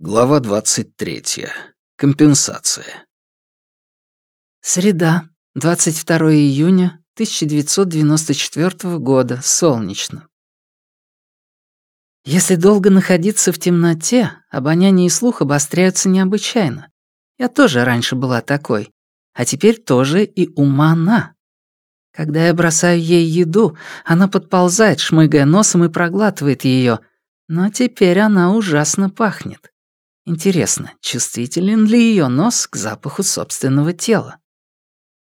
Глава 23. Компенсация. Среда, 22 июня 1994 года, солнечно. Если долго находиться в темноте, обоняние и слух обостряются необычайно. Я тоже раньше была такой, а теперь тоже и умана. Когда я бросаю ей еду, она подползает, шмыгая носом и проглатывает ее, но теперь она ужасно пахнет. Интересно, чувствителен ли ее нос к запаху собственного тела?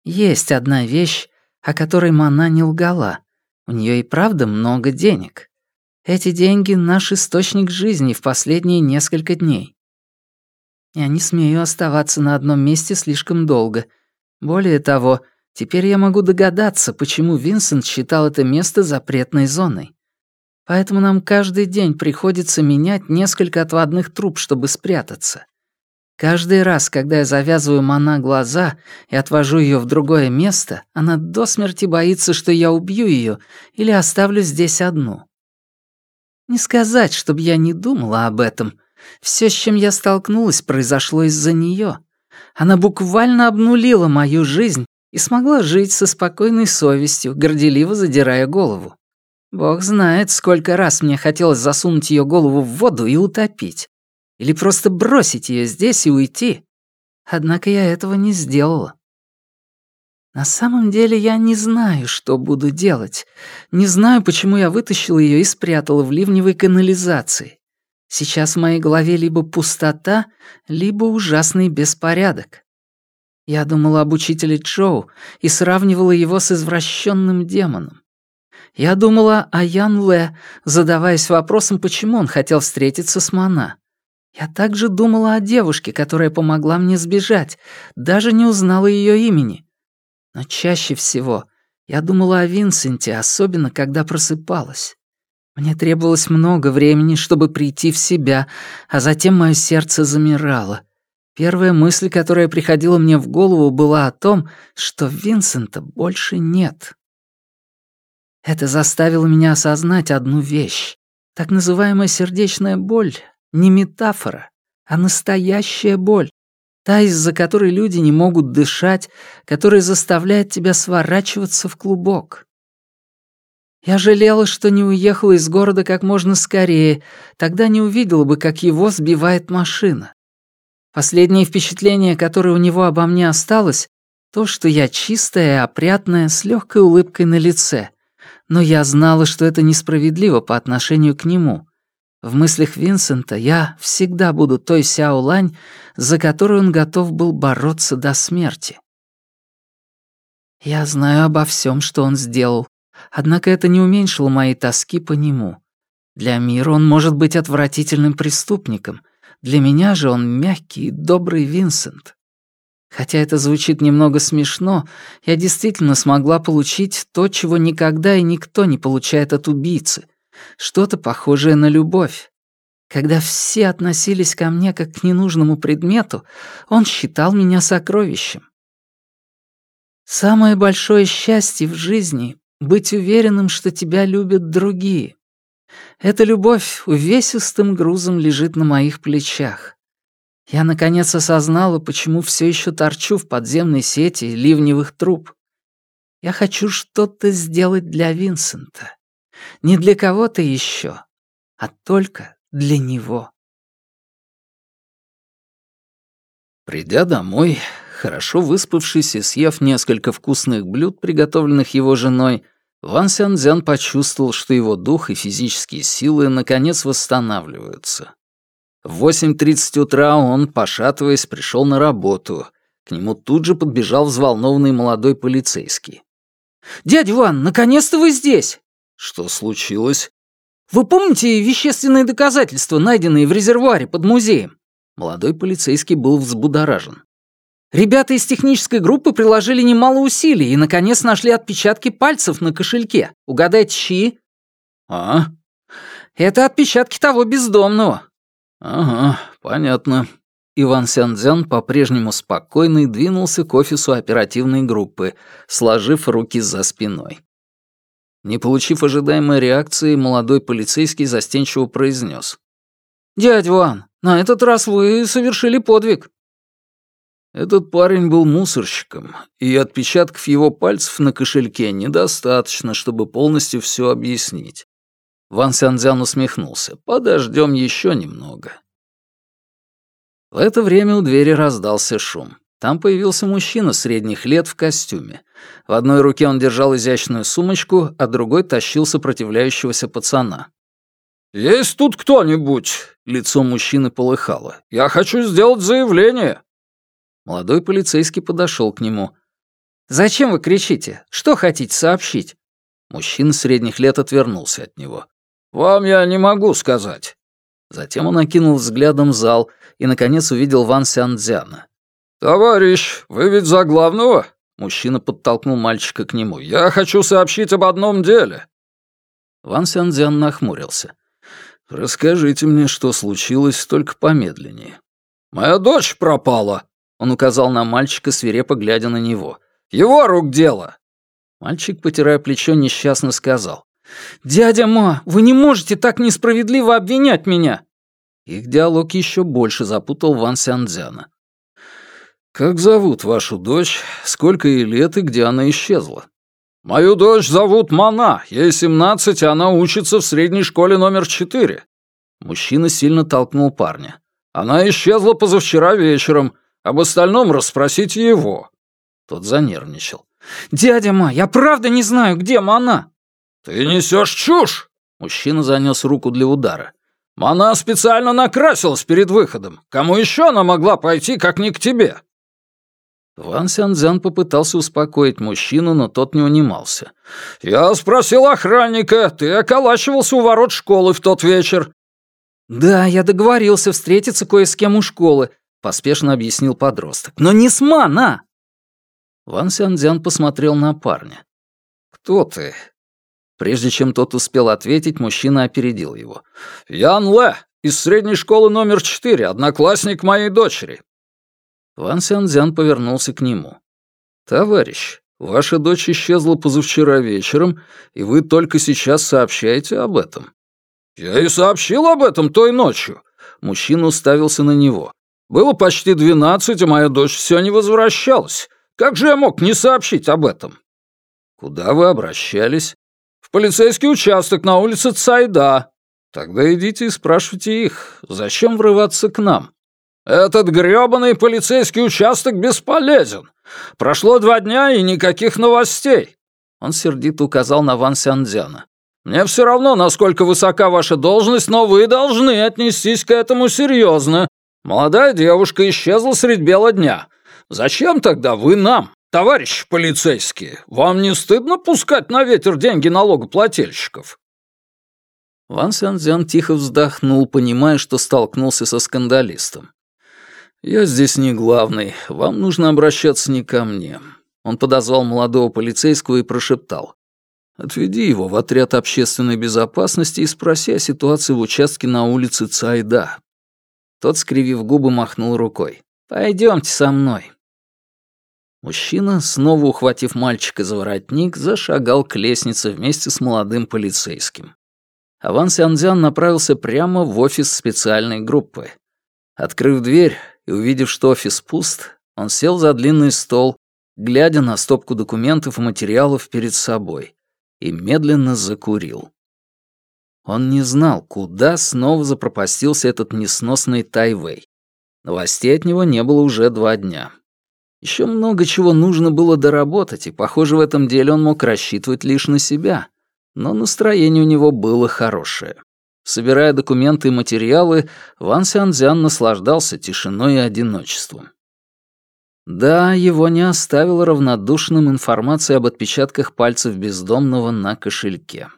Есть одна вещь, о которой Мана не лгала. У нее и правда много денег. Эти деньги — наш источник жизни в последние несколько дней. Я не смею оставаться на одном месте слишком долго. Более того, теперь я могу догадаться, почему Винсент считал это место запретной зоной. Поэтому нам каждый день приходится менять несколько отводных труб, чтобы спрятаться. Каждый раз, когда я завязываю Мана глаза и отвожу ее в другое место, она до смерти боится, что я убью ее или оставлю здесь одну. Не сказать, чтобы я не думала об этом. Все, с чем я столкнулась, произошло из-за нее. Она буквально обнулила мою жизнь и смогла жить со спокойной совестью, горделиво задирая голову. Бог знает, сколько раз мне хотелось засунуть ее голову в воду и утопить. Или просто бросить ее здесь и уйти. Однако я этого не сделала. На самом деле я не знаю, что буду делать. Не знаю, почему я вытащила ее и спрятала в ливневой канализации. Сейчас в моей голове либо пустота, либо ужасный беспорядок. Я думала об учителе Чоу и сравнивала его с извращенным демоном. Я думала о Ян Ле, задаваясь вопросом, почему он хотел встретиться с Мана. Я также думала о девушке, которая помогла мне сбежать, даже не узнала ее имени. Но чаще всего я думала о Винсенте, особенно когда просыпалась. Мне требовалось много времени, чтобы прийти в себя, а затем мое сердце замирало. Первая мысль, которая приходила мне в голову, была о том, что Винсента больше нет. Это заставило меня осознать одну вещь. Так называемая сердечная боль — не метафора, а настоящая боль. Та, из-за которой люди не могут дышать, которая заставляет тебя сворачиваться в клубок. Я жалела, что не уехала из города как можно скорее, тогда не увидела бы, как его сбивает машина. Последнее впечатление, которое у него обо мне осталось, то, что я чистая опрятная, с легкой улыбкой на лице — но я знала, что это несправедливо по отношению к нему. В мыслях Винсента я всегда буду той Сяо Лань, за которую он готов был бороться до смерти. Я знаю обо всем, что он сделал, однако это не уменьшило моей тоски по нему. Для мира он может быть отвратительным преступником, для меня же он мягкий и добрый Винсент. Хотя это звучит немного смешно, я действительно смогла получить то, чего никогда и никто не получает от убийцы. Что-то похожее на любовь. Когда все относились ко мне как к ненужному предмету, он считал меня сокровищем. Самое большое счастье в жизни — быть уверенным, что тебя любят другие. Эта любовь увесистым грузом лежит на моих плечах. Я наконец осознала, почему все еще торчу в подземной сети ливневых труб. Я хочу что-то сделать для Винсента. Не для кого-то еще, а только для него. Придя домой, хорошо выспавшись и съев несколько вкусных блюд, приготовленных его женой, Ван Сянцзян почувствовал, что его дух и физические силы наконец восстанавливаются. В 8.30 утра он, пошатываясь, пришел на работу. К нему тут же подбежал взволнованный молодой полицейский. «Дядя Ван, наконец-то вы здесь!» «Что случилось?» «Вы помните вещественные доказательства, найденные в резервуаре под музеем?» Молодой полицейский был взбудоражен. «Ребята из технической группы приложили немало усилий и, наконец, нашли отпечатки пальцев на кошельке. Угадайте, чьи?» «А?» «Это отпечатки того бездомного. «Ага, понятно». Иван Сяндзян по-прежнему спокойный двинулся к офису оперативной группы, сложив руки за спиной. Не получив ожидаемой реакции, молодой полицейский застенчиво произнес. «Дядь Ван, На этот раз вы совершили подвиг». Этот парень был мусорщиком, и отпечатков его пальцев на кошельке недостаточно, чтобы полностью все объяснить. Ван Сянцзян усмехнулся. «Подождем еще немного». В это время у двери раздался шум. Там появился мужчина средних лет в костюме. В одной руке он держал изящную сумочку, а другой тащил сопротивляющегося пацана. «Есть тут кто-нибудь?» — лицо мужчины полыхало. «Я хочу сделать заявление». Молодой полицейский подошел к нему. «Зачем вы кричите? Что хотите сообщить?» Мужчина средних лет отвернулся от него. «Вам я не могу сказать». Затем он окинул взглядом зал и, наконец, увидел Ван Сяндзяна. «Товарищ, вы ведь за главного?» Мужчина подтолкнул мальчика к нему. «Я хочу сообщить об одном деле». Ван Сяндзян нахмурился. «Расскажите мне, что случилось, только помедленнее». «Моя дочь пропала», — он указал на мальчика, свирепо глядя на него. «Его рук дело». Мальчик, потирая плечо, несчастно сказал. «Дядя Ма, вы не можете так несправедливо обвинять меня!» Их диалог еще больше запутал Ван Сяндзяна. «Как зовут вашу дочь? Сколько ей лет и где она исчезла?» «Мою дочь зовут Мана. Ей семнадцать, и она учится в средней школе номер четыре». Мужчина сильно толкнул парня. «Она исчезла позавчера вечером. Об остальном расспросите его». Тот занервничал. «Дядя Ма, я правда не знаю, где Мана?» «Ты несешь чушь!» Мужчина занес руку для удара. «Мана специально накрасилась перед выходом. Кому еще она могла пойти, как не к тебе?» Ван Сянцзян попытался успокоить мужчину, но тот не унимался. «Я спросил охранника, ты околачивался у ворот школы в тот вечер». «Да, я договорился встретиться кое с кем у школы», — поспешно объяснил подросток. «Но не с Мана!» Ван Сянцзян посмотрел на парня. «Кто ты?» Прежде чем тот успел ответить, мужчина опередил его. «Ян Лэ, из средней школы номер четыре, одноклассник моей дочери. Ван Сянцзян повернулся к нему. «Товарищ, ваша дочь исчезла позавчера вечером, и вы только сейчас сообщаете об этом». «Я и сообщил об этом той ночью». Мужчина уставился на него. «Было почти двенадцать, а моя дочь все не возвращалась. Как же я мог не сообщить об этом?» «Куда вы обращались?» «В полицейский участок на улице Цайда». «Тогда идите и спрашивайте их, зачем врываться к нам?» Этот грёбаный полицейский участок бесполезен. Прошло два дня и никаких новостей. Он сердито указал на Ван Сяндзяна. Мне все равно, насколько высока ваша должность, но вы должны отнестись к этому серьезно. Молодая девушка исчезла средь бела дня. Зачем тогда вы нам, товарищи полицейские? Вам не стыдно пускать на ветер деньги налогоплательщиков? Ван Сянцзян тихо вздохнул, понимая, что столкнулся со скандалистом. «Я здесь не главный. Вам нужно обращаться не ко мне». Он подозвал молодого полицейского и прошептал. «Отведи его в отряд общественной безопасности и спроси о ситуации в участке на улице Цайда». Тот, скривив губы, махнул рукой. «Пойдемте со мной». Мужчина, снова ухватив мальчика за воротник, зашагал к лестнице вместе с молодым полицейским. Аван Сянцзян направился прямо в офис специальной группы. Открыв дверь, и, увидев, что офис пуст, он сел за длинный стол, глядя на стопку документов и материалов перед собой, и медленно закурил. Он не знал, куда снова запропастился этот несносный Тайвей. Новостей от него не было уже два дня. Еще много чего нужно было доработать, и, похоже, в этом деле он мог рассчитывать лишь на себя. Но настроение у него было хорошее. Собирая документы и материалы, Ван Сянцзян наслаждался тишиной и одиночеством. Да, его не оставила равнодушным информация об отпечатках пальцев бездомного на кошельке.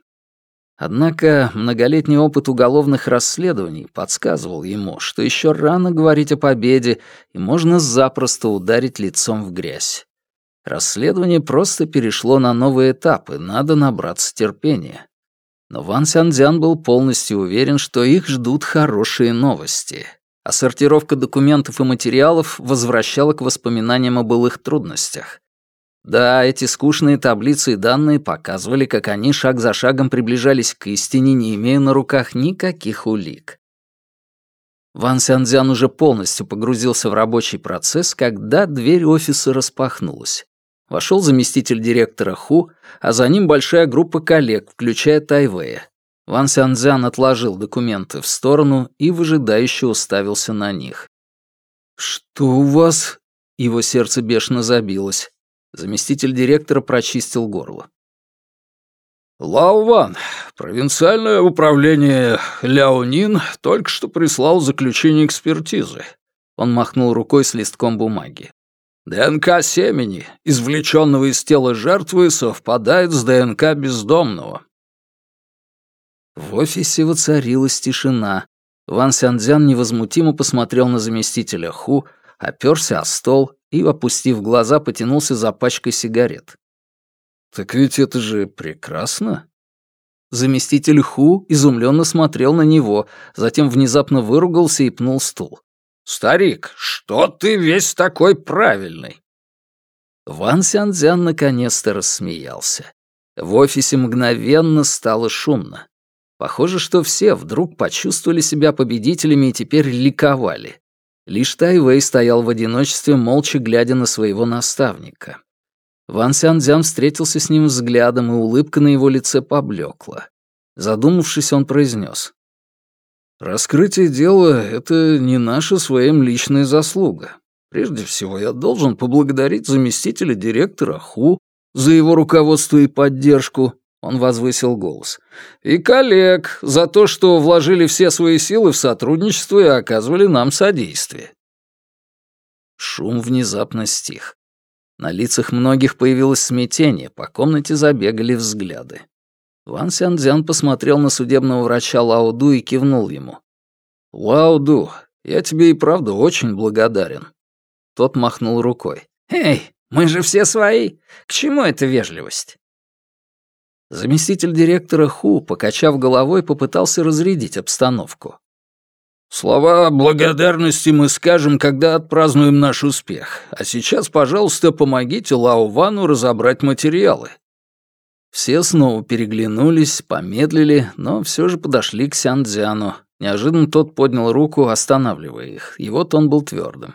Однако многолетний опыт уголовных расследований подсказывал ему, что еще рано говорить о победе и можно запросто ударить лицом в грязь. Расследование просто перешло на новый этап, и надо набраться терпения. Но Ван Сянцзян был полностью уверен, что их ждут хорошие новости. А сортировка документов и материалов возвращала к воспоминаниям о былых трудностях. Да, эти скучные таблицы и данные показывали, как они шаг за шагом приближались к истине, не имея на руках никаких улик. Ван Сянцзян уже полностью погрузился в рабочий процесс, когда дверь офиса распахнулась. Вошел заместитель директора Ху, а за ним большая группа коллег, включая Тайвэя. Ван Сянцзян отложил документы в сторону и выжидающе уставился на них. «Что у вас?» Его сердце бешено забилось. Заместитель директора прочистил горло. Лао Ван, провинциальное управление Ляонин только что прислал заключение экспертизы. Он махнул рукой с листком бумаги. ДНК семени, извлеченного из тела жертвы, совпадает с ДНК бездомного. В офисе воцарилась тишина. Ван Сянцзян невозмутимо посмотрел на заместителя Ху, оперся о стол и, опустив глаза, потянулся за пачкой сигарет. «Так ведь это же прекрасно!» Заместитель Ху изумленно смотрел на него, затем внезапно выругался и пнул стул. «Старик, что ты весь такой правильный?» Ван Сянцзян наконец-то рассмеялся. В офисе мгновенно стало шумно. Похоже, что все вдруг почувствовали себя победителями и теперь ликовали. Лишь Тайвей стоял в одиночестве, молча глядя на своего наставника. Ван Сянцзян встретился с ним взглядом, и улыбка на его лице поблекла. Задумавшись, он произнес. «Раскрытие дела — это не наша своим личная заслуга. Прежде всего, я должен поблагодарить заместителя директора Ху за его руководство и поддержку, он возвысил голос. «И коллег за то, что вложили все свои силы в сотрудничество и оказывали нам содействие». Шум внезапно стих. На лицах многих появилось смятение, по комнате забегали взгляды. Ван Сянцзян посмотрел на судебного врача Лауду и кивнул ему. «Лауду, я тебе и правда очень благодарен». Тот махнул рукой. «Эй, мы же все свои. К чему эта вежливость?» Заместитель директора Ху, покачав головой, попытался разрядить обстановку. «Слова благодарности мы скажем, когда отпразднуем наш успех. А сейчас, пожалуйста, помогите Лао Вану разобрать материалы». Все снова переглянулись, помедлили, но все же подошли к Сяндзяну. Неожиданно тот поднял руку, останавливая их. Его тон был твердым.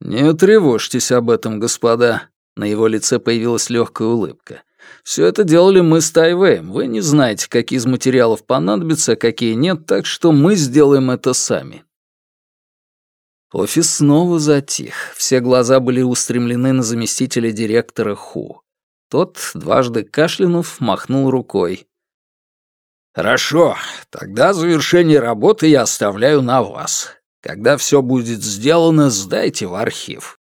«Не тревожьтесь об этом, господа». На его лице появилась легкая улыбка. Все это делали мы с Тайвеем. Вы не знаете, какие из материалов понадобятся, а какие нет, так что мы сделаем это сами». Офис снова затих. Все глаза были устремлены на заместителя директора Ху. Тот, дважды кашлянув, махнул рукой. «Хорошо, тогда завершение работы я оставляю на вас. Когда все будет сделано, сдайте в архив».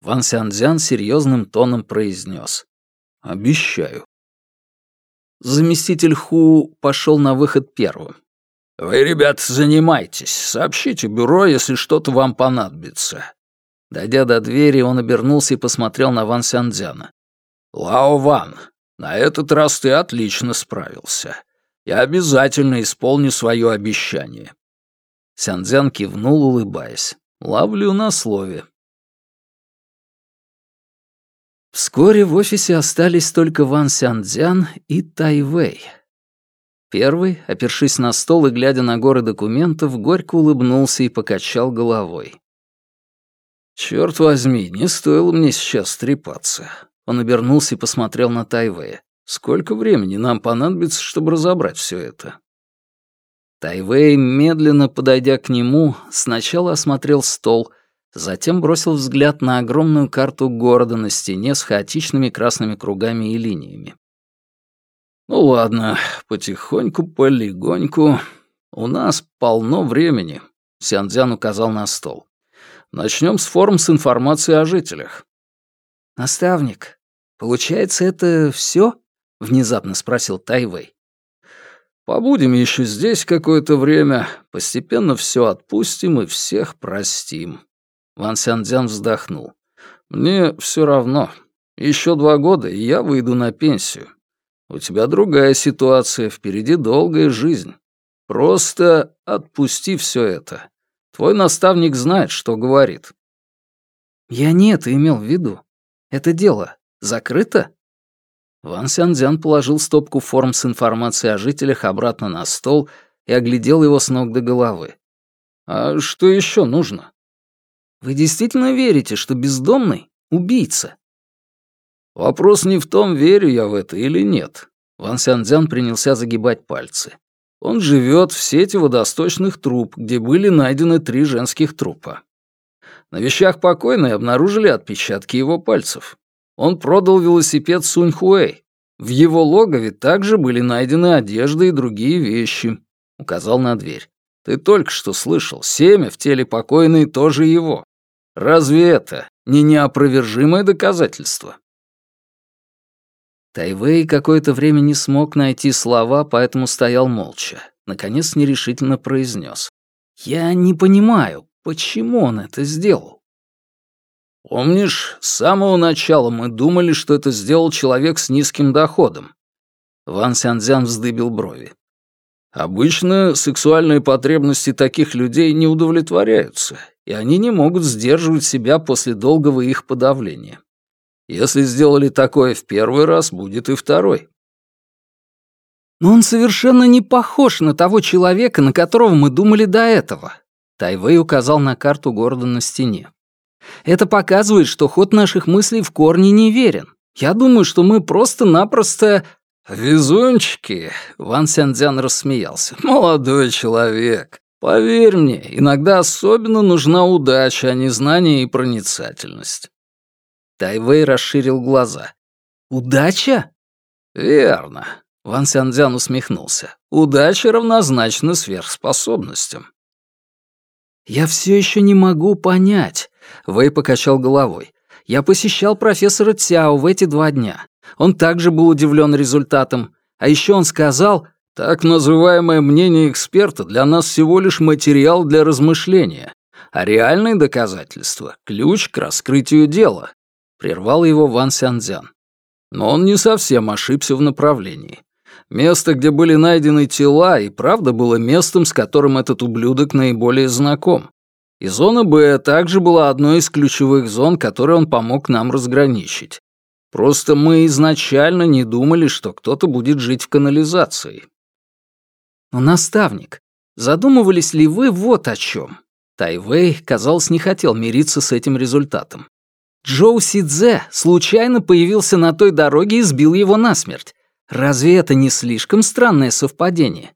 Ван Сянцзян серьезным тоном произнес. Обещаю. Заместитель Ху пошел на выход первым. «Вы, ребят, занимайтесь. Сообщите бюро, если что-то вам понадобится». Дойдя до двери, он обернулся и посмотрел на Ван Сяндзяна. «Лао Ван, на этот раз ты отлично справился. Я обязательно исполню свое обещание». Сяндзян кивнул, улыбаясь. «Ловлю на слове». Вскоре в офисе остались только Ван Сяндзян и Тайвей. Первый, опершись на стол и глядя на горы документов, горько улыбнулся и покачал головой. «Чёрт возьми, не стоило мне сейчас трепаться». Он обернулся и посмотрел на Тайвея. «Сколько времени нам понадобится, чтобы разобрать все это?» Тайвей, медленно подойдя к нему, сначала осмотрел стол — Затем бросил взгляд на огромную карту города на стене с хаотичными красными кругами и линиями. «Ну ладно, потихоньку, полегоньку. У нас полно времени», — Сянцзян указал на стол. Начнем с форм с информацией о жителях». «Наставник, получается, это все? внезапно спросил Тайвей. «Побудем еще здесь какое-то время, постепенно все отпустим и всех простим», Ван Сяндзян вздохнул. «Мне все равно. Еще два года, и я выйду на пенсию. У тебя другая ситуация, впереди долгая жизнь. Просто отпусти все это. Твой наставник знает, что говорит». «Я не это имел в виду. Это дело закрыто?» Ван Сяндзян положил стопку форм с информацией о жителях обратно на стол и оглядел его с ног до головы. А что еще нужно? Вы действительно верите, что бездомный — убийца? Вопрос не в том, верю я в это или нет. Ван Сянцзян принялся загибать пальцы. Он живет в сети водосточных труб, где были найдены три женских трупа. На вещах покойной обнаружили отпечатки его пальцев. Он продал велосипед Сунь Хуэй. В его логове также были найдены одежда и другие вещи. Указал на дверь. Ты только что слышал, семя в теле покойной тоже его. Разве это не неопровержимое доказательство? Тайвей какое-то время не смог найти слова, поэтому стоял молча. Наконец нерешительно произнес. «Я не понимаю, почему он это сделал?» «Помнишь, с самого начала мы думали, что это сделал человек с низким доходом?» Ван Сянцзян вздыбил брови. «Обычно сексуальные потребности таких людей не удовлетворяются, и они не могут сдерживать себя после долгого их подавления. Если сделали такое в первый раз, будет и второй. Но он совершенно не похож на того человека, на которого мы думали до этого. Тайвей указал на карту города на стене. Это показывает, что ход наших мыслей в корне неверен. Я думаю, что мы просто-напросто... «Везунчики!» — Ван Сянцзян рассмеялся. «Молодой человек, поверь мне, иногда особенно нужна удача, а не знание и проницательность. Тайвей расширил глаза. «Удача?» «Верно», — Ван Сянцзян усмехнулся. «Удача равнозначна сверхспособностям». «Я все еще не могу понять», — Вэй покачал головой. «Я посещал профессора Цяо в эти два дня. Он также был удивлен результатом. А еще он сказал, так называемое мнение эксперта для нас всего лишь материал для размышления, а реальные доказательства — ключ к раскрытию дела. Прервал его Ван Сянцзян. Но он не совсем ошибся в направлении. Место, где были найдены тела, и правда было местом, с которым этот ублюдок наиболее знаком. И зона Б также была одной из ключевых зон, которые он помог нам разграничить. Просто мы изначально не думали, что кто-то будет жить в канализации. Наставник, задумывались ли вы вот о чем? Тайвей, казалось, не хотел мириться с этим результатом. Джоу Сидзе случайно появился на той дороге и сбил его насмерть. Разве это не слишком странное совпадение?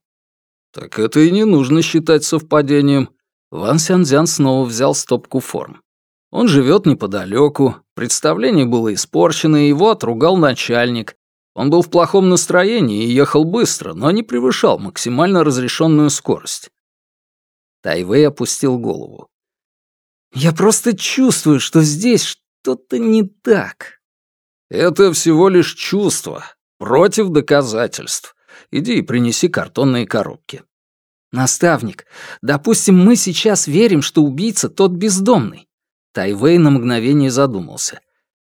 Так это и не нужно считать совпадением. Ван Сянцзян снова взял стопку форм. Он живет неподалеку, представление было испорчено, его отругал начальник. Он был в плохом настроении и ехал быстро, но не превышал максимально разрешенную скорость. Тайвей опустил голову. «Я просто чувствую, что здесь что-то не так. Это всего лишь чувство, против доказательств. Иди и принеси картонные коробки. Наставник, допустим, мы сейчас верим, что убийца тот бездомный. Тайвей на мгновение задумался.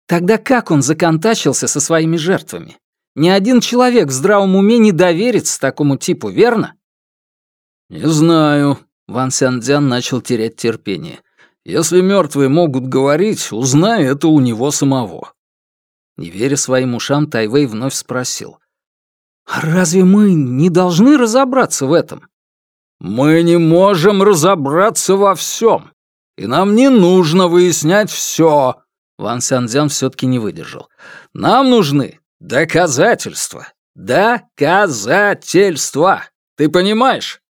Тогда как он законтачился со своими жертвами? Ни один человек в здравом уме не доверится такому типу, верно? Не знаю. Ван Сяндзян начал терять терпение. Если мертвые могут говорить, узнай это у него самого». Не веря своим ушам, Тайвей вновь спросил. «А разве мы не должны разобраться в этом?» «Мы не можем разобраться во всем, и нам не нужно выяснять все. Ван Сянцзян все-таки не выдержал. «Нам нужны доказательства. Доказательства. Ты понимаешь?»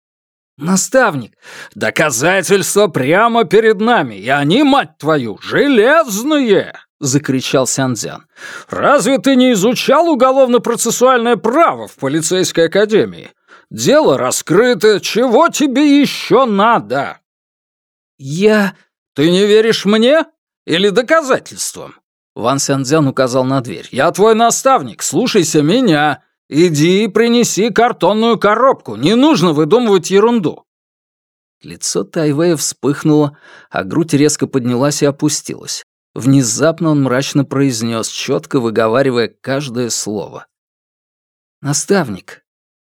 «Наставник, доказательства прямо перед нами, и они, мать твою, железные!» — закричал Сянцзян. «Разве ты не изучал уголовно-процессуальное право в полицейской академии? Дело раскрыто, чего тебе еще надо?» «Я...» «Ты не веришь мне? Или доказательствам?» Ван Сянцзян указал на дверь. «Я твой наставник, слушайся меня. «Иди и принеси картонную коробку, не нужно выдумывать ерунду». Лицо Тайвея вспыхнуло, а грудь резко поднялась и опустилась. Внезапно он мрачно произнес, четко выговаривая каждое слово. «Наставник,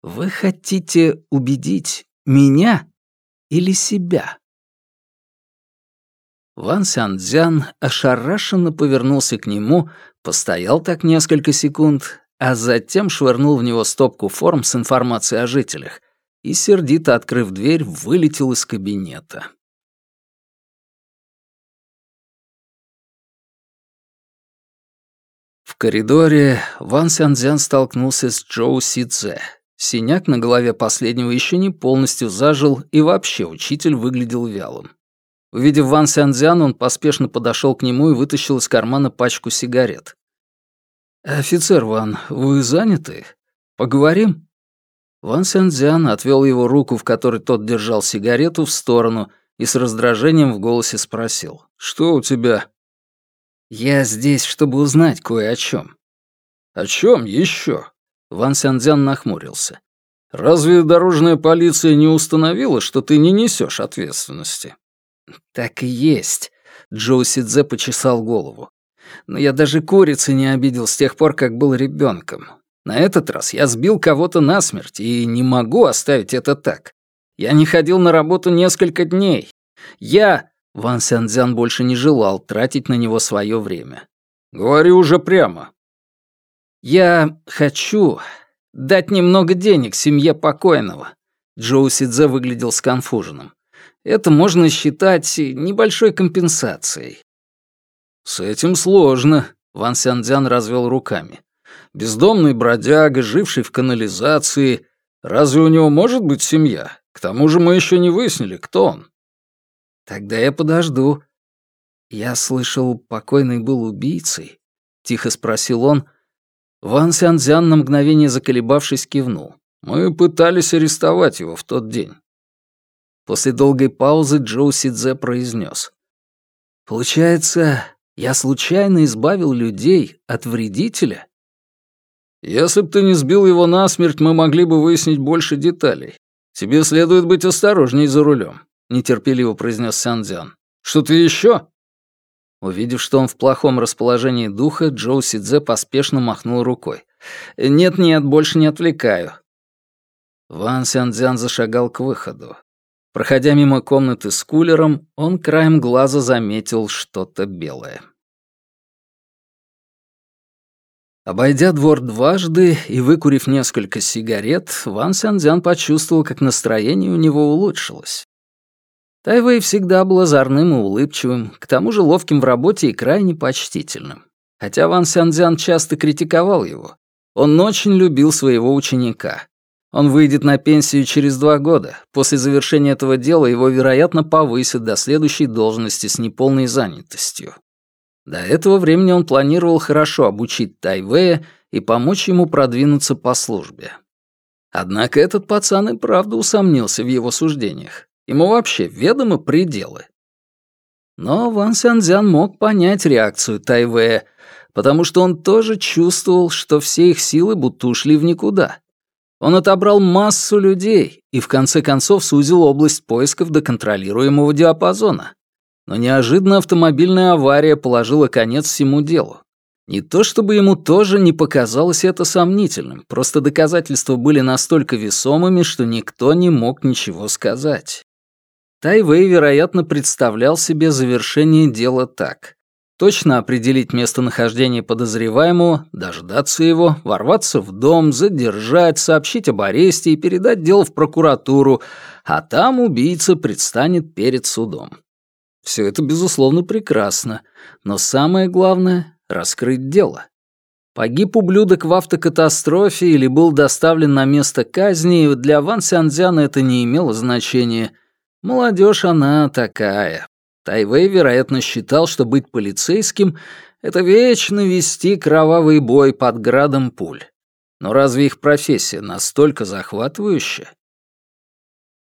вы хотите убедить меня или себя?» Ван Сянцзян ошарашенно повернулся к нему, постоял так несколько секунд, а затем швырнул в него стопку форм с информацией о жителях и, сердито открыв дверь, вылетел из кабинета. В коридоре Ван Сянцзян столкнулся с Джоу Сидзе. Синяк на голове последнего еще не полностью зажил, и вообще учитель выглядел вялым. Увидев Ван Сянцзян, он поспешно подошел к нему и вытащил из кармана пачку сигарет. «Офицер Ван, вы заняты? Поговорим?» Ван Сянцзян отвел его руку, в которой тот держал сигарету, в сторону и с раздражением в голосе спросил. «Что у тебя?» «Я здесь, чтобы узнать кое о чем. «О чем еще?» Ван Сянцзян нахмурился. «Разве дорожная полиция не установила, что ты не несешь ответственности?» «Так и есть», — Джоу Сидзе почесал голову. «Но я даже курицы не обидел с тех пор, как был ребенком. На этот раз я сбил кого-то насмерть и не могу оставить это так. Я не ходил на работу несколько дней. Я...» Ван Сянцзян больше не желал тратить на него свое время. «Говори уже прямо». «Я хочу дать немного денег семье покойного». Джоу Сидзе выглядел сконфуженным. «Это можно считать небольшой компенсацией». «С этим сложно», — Ван Сянцзян развел руками. «Бездомный бродяга, живший в канализации. Разве у него может быть семья? К тому же мы еще не выяснили, кто он». «Тогда я подожду». «Я слышал, покойный был убийцей?» — тихо спросил он. Ван Сянцзян на мгновение заколебавшись кивнул. «Мы пытались арестовать его в тот день». После долгой паузы Джоу Сидзе произнес. «Получается, я случайно избавил людей от вредителя?» «Если б ты не сбил его насмерть, мы могли бы выяснить больше деталей. Тебе следует быть осторожней за рулем. — нетерпеливо произнес Сяндзян. «Что-то еще?» Увидев, что он в плохом расположении духа, Джоу Сидзе поспешно махнул рукой. «Нет-нет, больше не отвлекаю». Ван Сяндзян зашагал к выходу. Проходя мимо комнаты с кулером, он краем глаза заметил что-то белое. Обойдя двор дважды и выкурив несколько сигарет, Ван Сянцзян почувствовал, как настроение у него улучшилось. Тайвей всегда был озорным и улыбчивым, к тому же ловким в работе и крайне почтительным. Хотя Ван Сянцзян часто критиковал его, он очень любил своего ученика. Он выйдет на пенсию через два года. После завершения этого дела его, вероятно, повысят до следующей должности с неполной занятостью. До этого времени он планировал хорошо обучить Тайвея и помочь ему продвинуться по службе. Однако этот пацан и правда усомнился в его суждениях. Ему вообще ведомы пределы. Но Ван Сянцзян мог понять реакцию Тайвея, потому что он тоже чувствовал, что все их силы будто ушли в никуда. Он отобрал массу людей и в конце концов сузил область поисков до контролируемого диапазона. Но неожиданно автомобильная авария положила конец всему делу. Не то чтобы ему тоже не показалось это сомнительным, просто доказательства были настолько весомыми, что никто не мог ничего сказать. Тайвей, вероятно, представлял себе завершение дела так. Точно определить местонахождение подозреваемого, дождаться его, ворваться в дом, задержать, сообщить об аресте и передать дело в прокуратуру, а там убийца предстанет перед судом. Все это, безусловно, прекрасно, но самое главное — раскрыть дело. Погиб ублюдок в автокатастрофе или был доставлен на место казни, для Ван Сянцзяна это не имело значения — Молодежь она такая. Тайвей, вероятно, считал, что быть полицейским — это вечно вести кровавый бой под градом пуль. Но разве их профессия настолько захватывающая?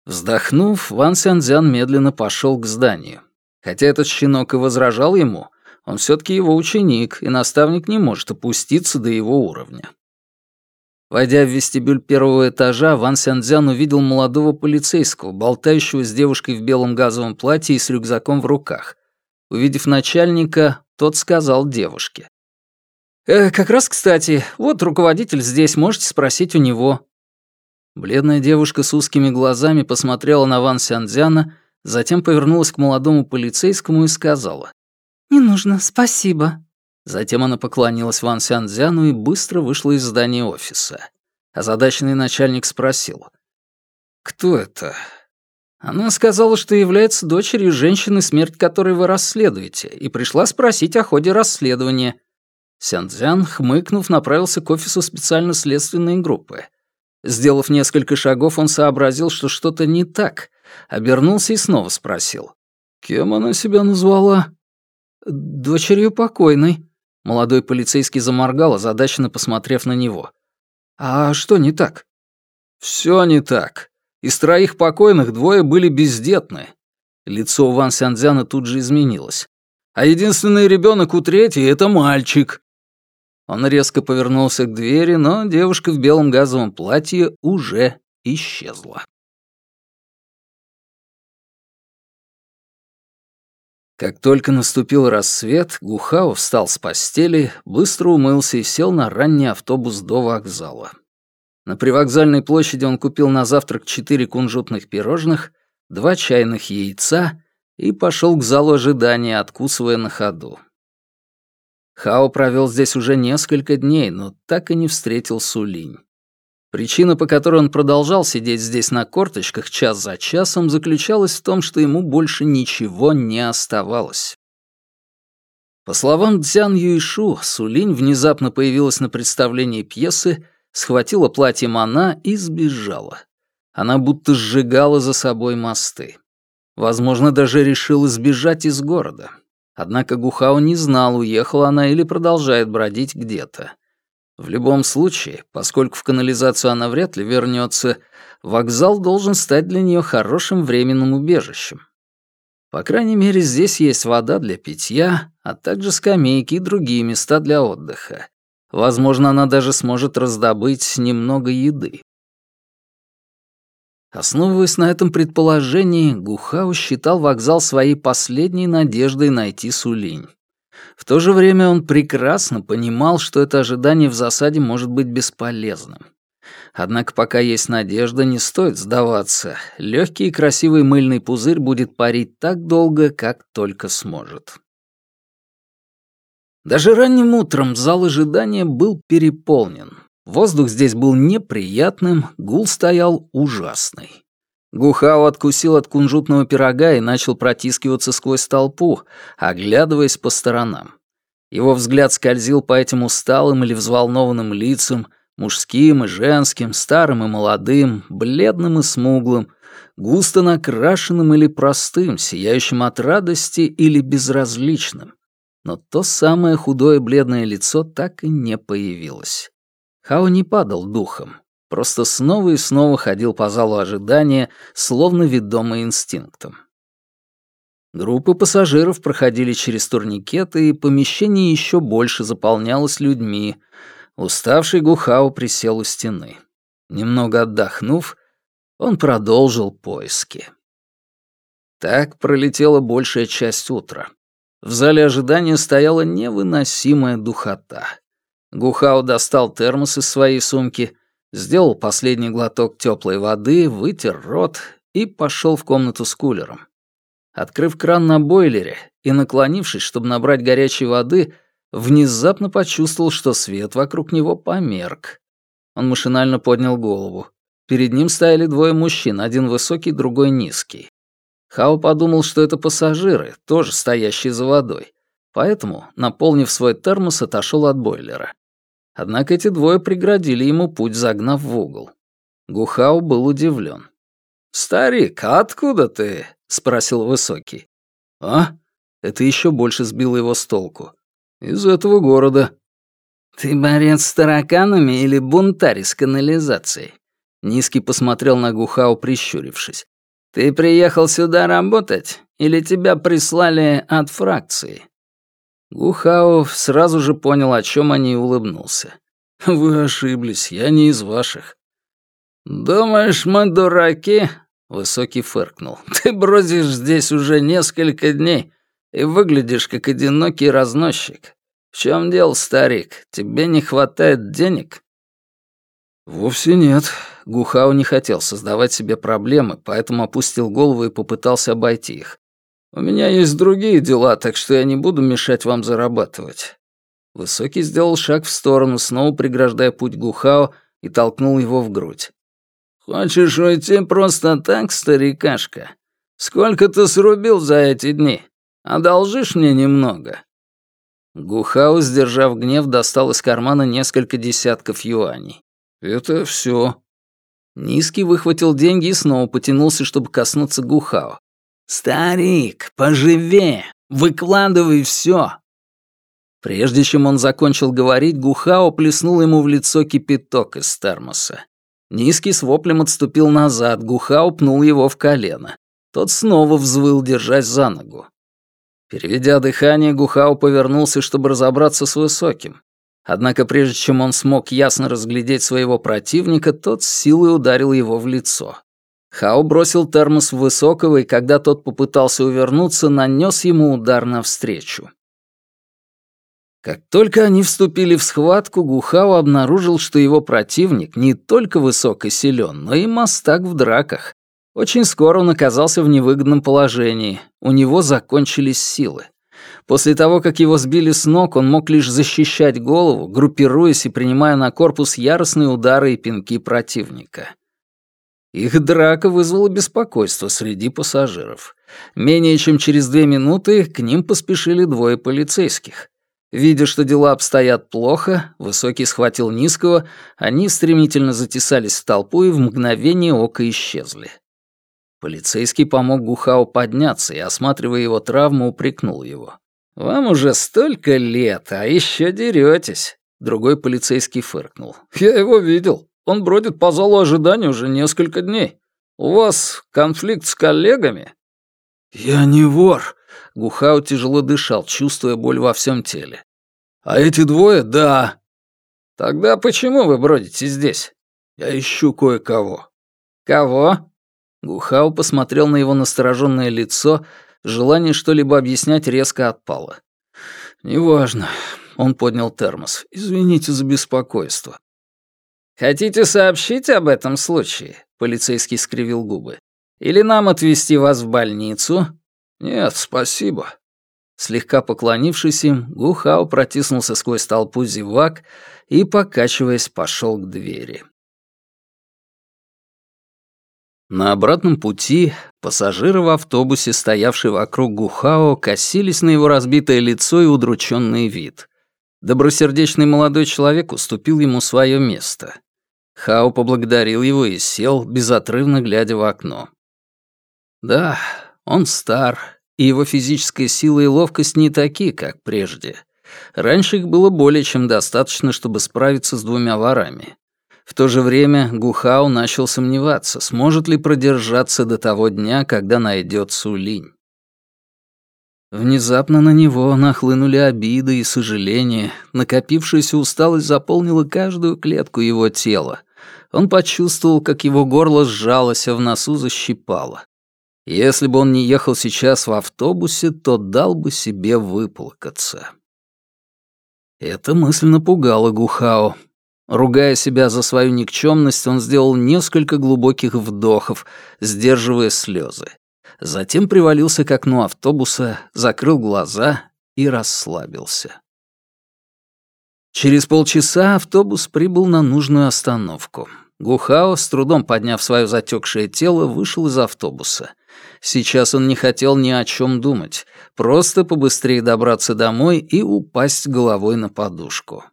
Вздохнув, Ван Сянцзян медленно пошел к зданию. Хотя этот щенок и возражал ему, он все таки его ученик, и наставник не может опуститься до его уровня. Войдя в вестибюль первого этажа, Ван Сянцзян увидел молодого полицейского, болтающего с девушкой в белом газовом платье и с рюкзаком в руках. Увидев начальника, тот сказал девушке. «Э, «Как раз кстати, вот руководитель здесь, можете спросить у него». Бледная девушка с узкими глазами посмотрела на Ван Сянцзяна, затем повернулась к молодому полицейскому и сказала. «Не нужно, спасибо». Затем она поклонилась Ван Сянцзяну и быстро вышла из здания офиса. Озадаченный начальник спросил. Кто это? Она сказала, что является дочерью женщины, смерть которой вы расследуете, и пришла спросить о ходе расследования. Сянцзян, хмыкнув, направился к офису специально следственной группы. Сделав несколько шагов, он сообразил, что что-то не так, обернулся и снова спросил. «Кем она себя назвала?» «Дочерью покойной». Молодой полицейский заморгал, озадаченно посмотрев на него. «А что не так?» «Все не так. Из троих покойных двое были бездетны. Лицо Ван Сянцзяна тут же изменилось. А единственный ребенок у третьей — это мальчик. Он резко повернулся к двери, но девушка в белом газовом платье уже исчезла. Как только наступил рассвет, Гухао встал с постели, быстро умылся и сел на ранний автобус до вокзала. На привокзальной площади он купил на завтрак четыре кунжутных пирожных, два чайных яйца и пошел к залу ожидания, откусывая на ходу. Хао провел здесь уже несколько дней, но так и не встретил Сулинь. Причина, по которой он продолжал сидеть здесь на корточках час за часом, заключалась в том, что ему больше ничего не оставалось. По словам Цзян Юишу, Сулинь внезапно появилась на представлении пьесы схватила платье Мана и сбежала. Она будто сжигала за собой мосты. Возможно, даже решила сбежать из города. Однако Гухао не знал, уехала она или продолжает бродить где-то. В любом случае, поскольку в канализацию она вряд ли вернется, вокзал должен стать для нее хорошим временным убежищем. По крайней мере, здесь есть вода для питья, а также скамейки и другие места для отдыха. Возможно, она даже сможет раздобыть немного еды. Основываясь на этом предположении, Гухао считал вокзал своей последней надеждой найти Сулинь. В то же время он прекрасно понимал, что это ожидание в засаде может быть бесполезным. Однако пока есть надежда, не стоит сдаваться. Легкий и красивый мыльный пузырь будет парить так долго, как только сможет. Даже ранним утром зал ожидания был переполнен. Воздух здесь был неприятным, гул стоял ужасный. Гухао откусил от кунжутного пирога и начал протискиваться сквозь толпу, оглядываясь по сторонам. Его взгляд скользил по этим усталым или взволнованным лицам, мужским и женским, старым и молодым, бледным и смуглым, густо накрашенным или простым, сияющим от радости или безразличным но то самое худое бледное лицо так и не появилось. Хао не падал духом, просто снова и снова ходил по залу ожидания, словно ведомый инстинктом. Группы пассажиров проходили через турникеты, и помещение еще больше заполнялось людьми. Уставший Гухао присел у стены. Немного отдохнув, он продолжил поиски. Так пролетела большая часть утра. В зале ожидания стояла невыносимая духота. Гухао достал термос из своей сумки, сделал последний глоток теплой воды, вытер рот и пошел в комнату с кулером. Открыв кран на бойлере и наклонившись, чтобы набрать горячей воды, внезапно почувствовал, что свет вокруг него померк. Он машинально поднял голову. Перед ним стояли двое мужчин, один высокий, другой низкий. Хао подумал, что это пассажиры, тоже стоящие за водой, поэтому, наполнив свой термос, отошел от бойлера. Однако эти двое преградили ему путь, загнав в угол. Гухао был удивлен. «Старик, а откуда ты?» — спросил Высокий. «А?» — это еще больше сбило его с толку. «Из этого города». «Ты борец с тараканами или бунтарь из канализации?» Низкий посмотрел на Гухао, прищурившись. «Ты приехал сюда работать или тебя прислали от фракции?» Гухаов сразу же понял, о чем они, и улыбнулся. «Вы ошиблись, я не из ваших». «Думаешь, мы дураки?» — Высокий фыркнул. «Ты бродишь здесь уже несколько дней и выглядишь как одинокий разносчик. В чем дело, старик? Тебе не хватает денег?» «Вовсе нет», Гухао не хотел создавать себе проблемы, поэтому опустил голову и попытался обойти их. «У меня есть другие дела, так что я не буду мешать вам зарабатывать». Высокий сделал шаг в сторону, снова преграждая путь Гухао, и толкнул его в грудь. «Хочешь уйти просто так, старикашка? Сколько ты срубил за эти дни? Одолжишь мне немного?» Гухао, сдержав гнев, достал из кармана несколько десятков юаней. «Это все. Низкий выхватил деньги и снова потянулся, чтобы коснуться Гухао. «Старик, поживее! Выкладывай все!» Прежде чем он закончил говорить, Гухао плеснул ему в лицо кипяток из термоса. Низкий с воплем отступил назад, Гухао пнул его в колено. Тот снова взвыл, держась за ногу. Переведя дыхание, Гухао повернулся, чтобы разобраться с Высоким. Однако прежде чем он смог ясно разглядеть своего противника, тот с силой ударил его в лицо. Хао бросил термос в Высокого, и когда тот попытался увернуться, нанес ему удар навстречу. Как только они вступили в схватку, Гухао обнаружил, что его противник не только высок и силен, но и мастак в драках. Очень скоро он оказался в невыгодном положении, у него закончились силы. После того, как его сбили с ног, он мог лишь защищать голову, группируясь и принимая на корпус яростные удары и пинки противника. Их драка вызвала беспокойство среди пассажиров. Менее чем через две минуты к ним поспешили двое полицейских. Видя, что дела обстоят плохо, Высокий схватил Низкого, они стремительно затесались в толпу и в мгновение ока исчезли. Полицейский помог Гухау подняться и, осматривая его травму, упрекнул его. «Вам уже столько лет, а еще деретесь. Другой полицейский фыркнул. «Я его видел. Он бродит по залу ожидания уже несколько дней. У вас конфликт с коллегами?» «Я не вор», Гухау тяжело дышал, чувствуя боль во всем теле. «А эти двое — да». «Тогда почему вы бродите здесь?» «Я ищу кое-кого». «Кого?» Гухау посмотрел на его настороженное лицо, желание что-либо объяснять резко отпало. «Неважно», — он поднял термос. «Извините за беспокойство». «Хотите сообщить об этом случае?» — полицейский скривил губы. «Или нам отвезти вас в больницу, «Нет, спасибо». Слегка поклонившись им, Гухао протиснулся сквозь толпу зевак и, покачиваясь, пошел к двери. На обратном пути пассажиры в автобусе, стоявшие вокруг Гухао, косились на его разбитое лицо и удрученный вид. Добросердечный молодой человек уступил ему свое место. Хао поблагодарил его и сел, безотрывно глядя в окно. Да, он стар, и его физическая сила и ловкость не такие, как прежде. Раньше их было более чем достаточно, чтобы справиться с двумя ворами. В то же время Гухау начал сомневаться, сможет ли продержаться до того дня, когда найдет Сулинь. Внезапно на него нахлынули обиды и сожаления, накопившаяся усталость заполнила каждую клетку его тела. Он почувствовал, как его горло сжалось, а в носу защипало. Если бы он не ехал сейчас в автобусе, то дал бы себе выплакаться. Эта мысль напугала Гухао. Ругая себя за свою никчемность, он сделал несколько глубоких вдохов, сдерживая слезы. Затем привалился к окну автобуса, закрыл глаза и расслабился. Через полчаса автобус прибыл на нужную остановку. Гухао, с трудом подняв свое затекшее тело, вышел из автобуса — Сейчас он не хотел ни о чем думать, просто побыстрее добраться домой и упасть головой на подушку.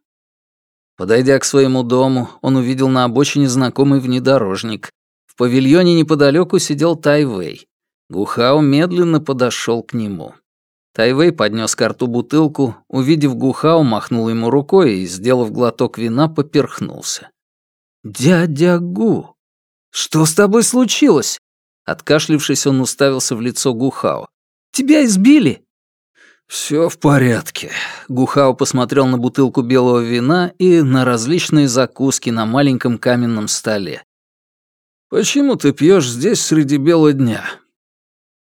Подойдя к своему дому, он увидел на обочине знакомый внедорожник. В павильоне неподалеку сидел Тайвей. Гухао медленно подошел к нему. Тайвей поднес к рту бутылку, увидев Гухао, махнул ему рукой и, сделав глоток вина, поперхнулся. «Дядя Гу, что с тобой случилось?» Откашлившись, он уставился в лицо Гухао. «Тебя избили?» «Все в порядке». Гухао посмотрел на бутылку белого вина и на различные закуски на маленьком каменном столе. «Почему ты пьешь здесь среди бела дня?»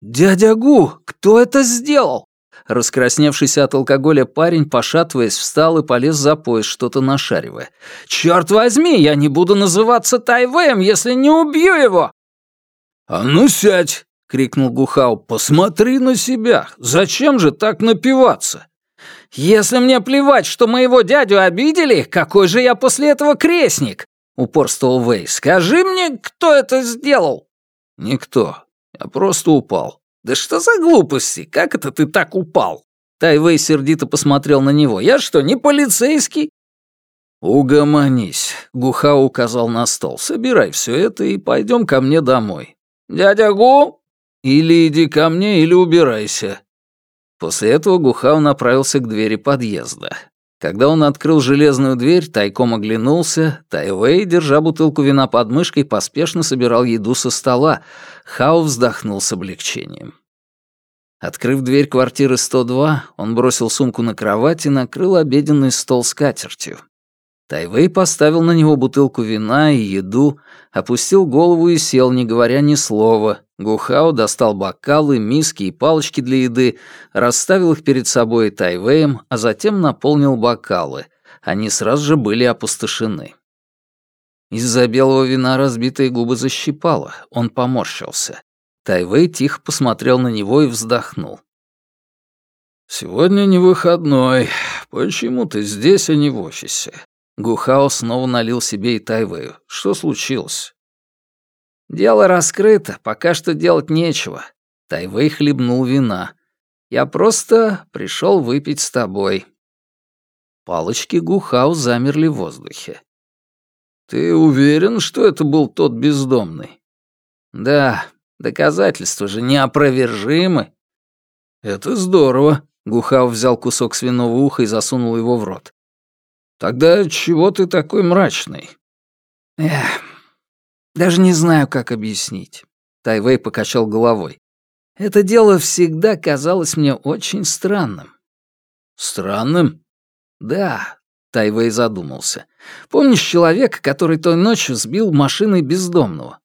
«Дядя Гу, кто это сделал?» Раскрасневшийся от алкоголя парень, пошатываясь, встал и полез за пояс, что-то нашаривая. «Чёрт возьми, я не буду называться Тайвеем, если не убью его!» «А ну сядь!» — крикнул Гухау. «Посмотри на себя! Зачем же так напиваться?» «Если мне плевать, что моего дядю обидели, какой же я после этого крестник?» — упорствовал Вэй. «Скажи мне, кто это сделал?» «Никто. Я просто упал». «Да что за глупости? Как это ты так упал?» Тайвей сердито посмотрел на него. «Я что, не полицейский?» «Угомонись», — Гуха указал на стол. «Собирай все это и пойдем ко мне домой». «Дядя Гу?» «Или иди ко мне, или убирайся». После этого Гухау направился к двери подъезда. Когда он открыл железную дверь, тайком оглянулся, Тайвей, держа бутылку вина под мышкой, поспешно собирал еду со стола. Хао вздохнул с облегчением. Открыв дверь квартиры 102, он бросил сумку на кровать и накрыл обеденный стол скатертью. Тайвей поставил на него бутылку вина и еду, опустил голову и сел, не говоря ни слова. Гухао достал бокалы, миски и палочки для еды, расставил их перед собой Тайвеем, а затем наполнил бокалы. Они сразу же были опустошены. Из-за белого вина разбитые губы защипало, он поморщился. Тайвей тихо посмотрел на него и вздохнул. «Сегодня не выходной. Почему ты здесь, а не в офисе?» Гухао снова налил себе и Тайвею. Что случилось? «Дело раскрыто, пока что делать нечего». Тайвей хлебнул вина. «Я просто пришел выпить с тобой». Палочки Гухао замерли в воздухе. «Ты уверен, что это был тот бездомный?» «Да, доказательства же неопровержимы». «Это здорово», — Гухао взял кусок свиного уха и засунул его в рот. Тогда чего ты такой мрачный? Эх, даже не знаю, как объяснить. Тайвей покачал головой. Это дело всегда казалось мне очень странным. Странным? Да, Тайвей задумался. Помнишь человека, который той ночью сбил машиной бездомного?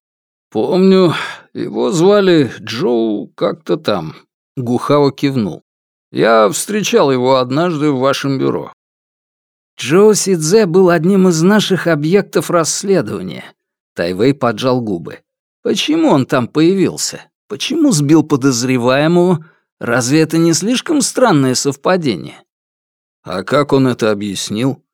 Помню. Его звали Джоу как-то там. Гухао кивнул. Я встречал его однажды в вашем бюро. Джоу Сидзе был одним из наших объектов расследования. Тайвей поджал губы. Почему он там появился? Почему сбил подозреваемого? Разве это не слишком странное совпадение? А как он это объяснил?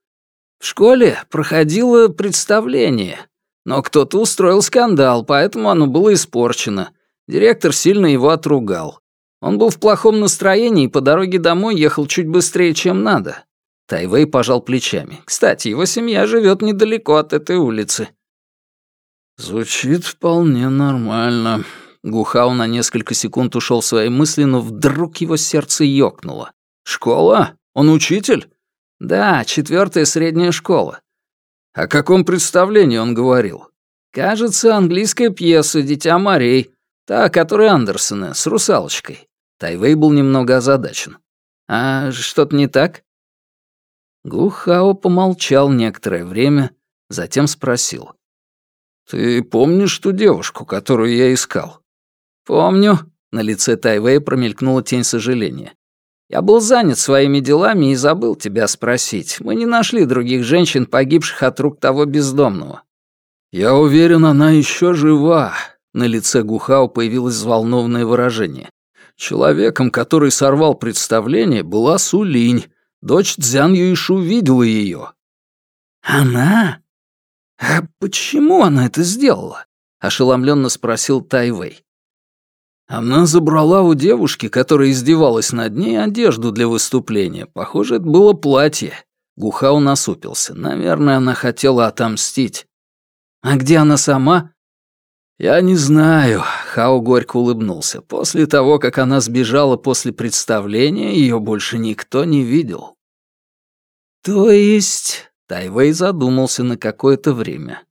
В школе проходило представление, но кто-то устроил скандал, поэтому оно было испорчено. Директор сильно его отругал. Он был в плохом настроении и по дороге домой ехал чуть быстрее, чем надо. Тайвей пожал плечами. «Кстати, его семья живет недалеко от этой улицы». «Звучит вполне нормально». Гухау на несколько секунд ушел в свои мысли, но вдруг его сердце ёкнуло. «Школа? Он учитель?» «Да, четвертая средняя школа». «О каком представлении он говорил?» «Кажется, английская пьеса «Дитя морей», та, которая Андерсона, с русалочкой». Тайвей был немного озадачен. «А что-то не так?» Гухао помолчал некоторое время, затем спросил. «Ты помнишь ту девушку, которую я искал?» «Помню». На лице Тайвея промелькнула тень сожаления. «Я был занят своими делами и забыл тебя спросить. Мы не нашли других женщин, погибших от рук того бездомного». «Я уверен, она еще жива». На лице Гухао появилось взволнованное выражение. Человеком, который сорвал представление, была Сулинь, Дочь Цзян Юишу видела ее. «Она? А почему она это сделала?» — ошеломленно спросил Тайвей. Она забрала у девушки, которая издевалась над ней, одежду для выступления. Похоже, это было платье. Гухау насупился. Наверное, она хотела отомстить. А где она сама? Я не знаю. Хао горько улыбнулся. После того, как она сбежала после представления, ее больше никто не видел. «То есть...» — Тайвей задумался на какое-то время.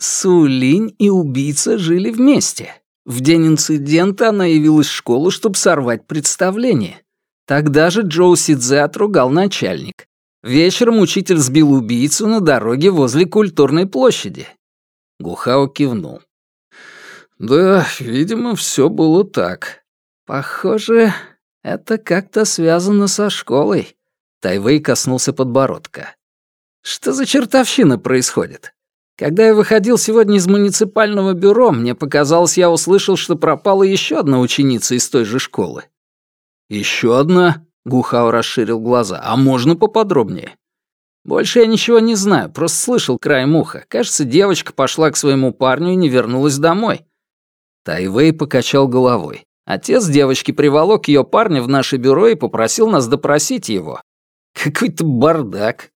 «Сулинь и убийца жили вместе. В день инцидента она явилась в школу, чтобы сорвать представление. Тогда же Джоу Сидзе отругал начальник. Вечером учитель сбил убийцу на дороге возле культурной площади». Гухао кивнул. «Да, видимо, все было так. Похоже, это как-то связано со школой», Тайвей коснулся подбородка. «Что за чертовщина происходит? Когда я выходил сегодня из муниципального бюро, мне показалось, я услышал, что пропала еще одна ученица из той же школы». «Еще одна?» — Гухао расширил глаза. «А можно поподробнее?» Больше я ничего не знаю, просто слышал краем уха. Кажется, девочка пошла к своему парню и не вернулась домой». Тайвей покачал головой. Отец девочки приволок ее парня в наше бюро и попросил нас допросить его. Какой-то бардак.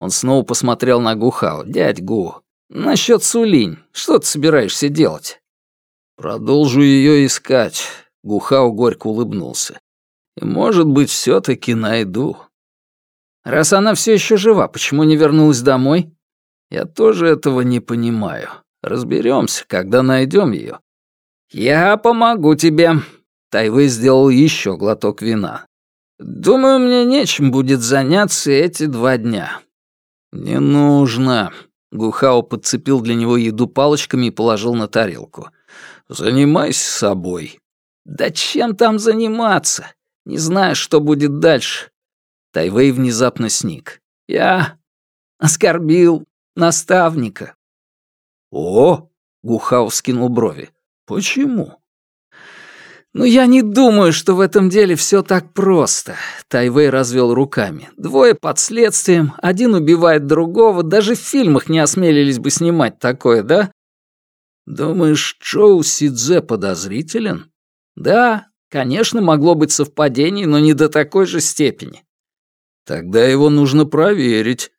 Он снова посмотрел на Гухао. «Дядь Гу, насчет Сулинь, что ты собираешься делать?» «Продолжу ее искать», — Гухао горько улыбнулся. «И, может быть, все таки найду». «Раз она все еще жива, почему не вернулась домой?» «Я тоже этого не понимаю. Разберемся, когда найдем ее. «Я помогу тебе», — Тайвей сделал еще глоток вина. «Думаю, мне нечем будет заняться эти два дня». «Не нужно», — Гухао подцепил для него еду палочками и положил на тарелку. «Занимайся собой». «Да чем там заниматься? Не знаю, что будет дальше». Тайвей внезапно сник. «Я оскорбил наставника». «О!» — Гухао скинул брови. Почему? «Ну, я не думаю, что в этом деле все так просто», — Тайвей развел руками. «Двое под следствием, один убивает другого, даже в фильмах не осмелились бы снимать такое, да?» «Думаешь, Чоу Сидзе подозрителен?» «Да, конечно, могло быть совпадение, но не до такой же степени». «Тогда его нужно проверить».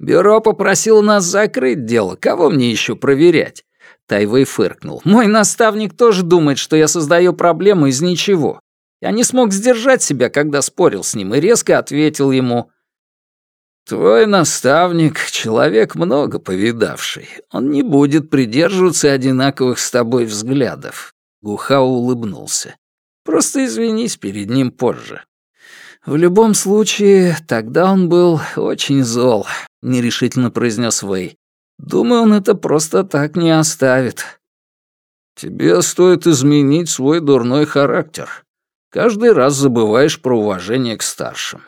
«Бюро попросило нас закрыть дело, кого мне еще проверять?» Тайвей фыркнул. «Мой наставник тоже думает, что я создаю проблему из ничего. Я не смог сдержать себя, когда спорил с ним, и резко ответил ему. «Твой наставник — человек много повидавший. Он не будет придерживаться одинаковых с тобой взглядов». Гухао улыбнулся. «Просто извинись перед ним позже». «В любом случае, тогда он был очень зол», — нерешительно произнес Вэй. Думаю, он это просто так не оставит. Тебе стоит изменить свой дурной характер. Каждый раз забываешь про уважение к старшим.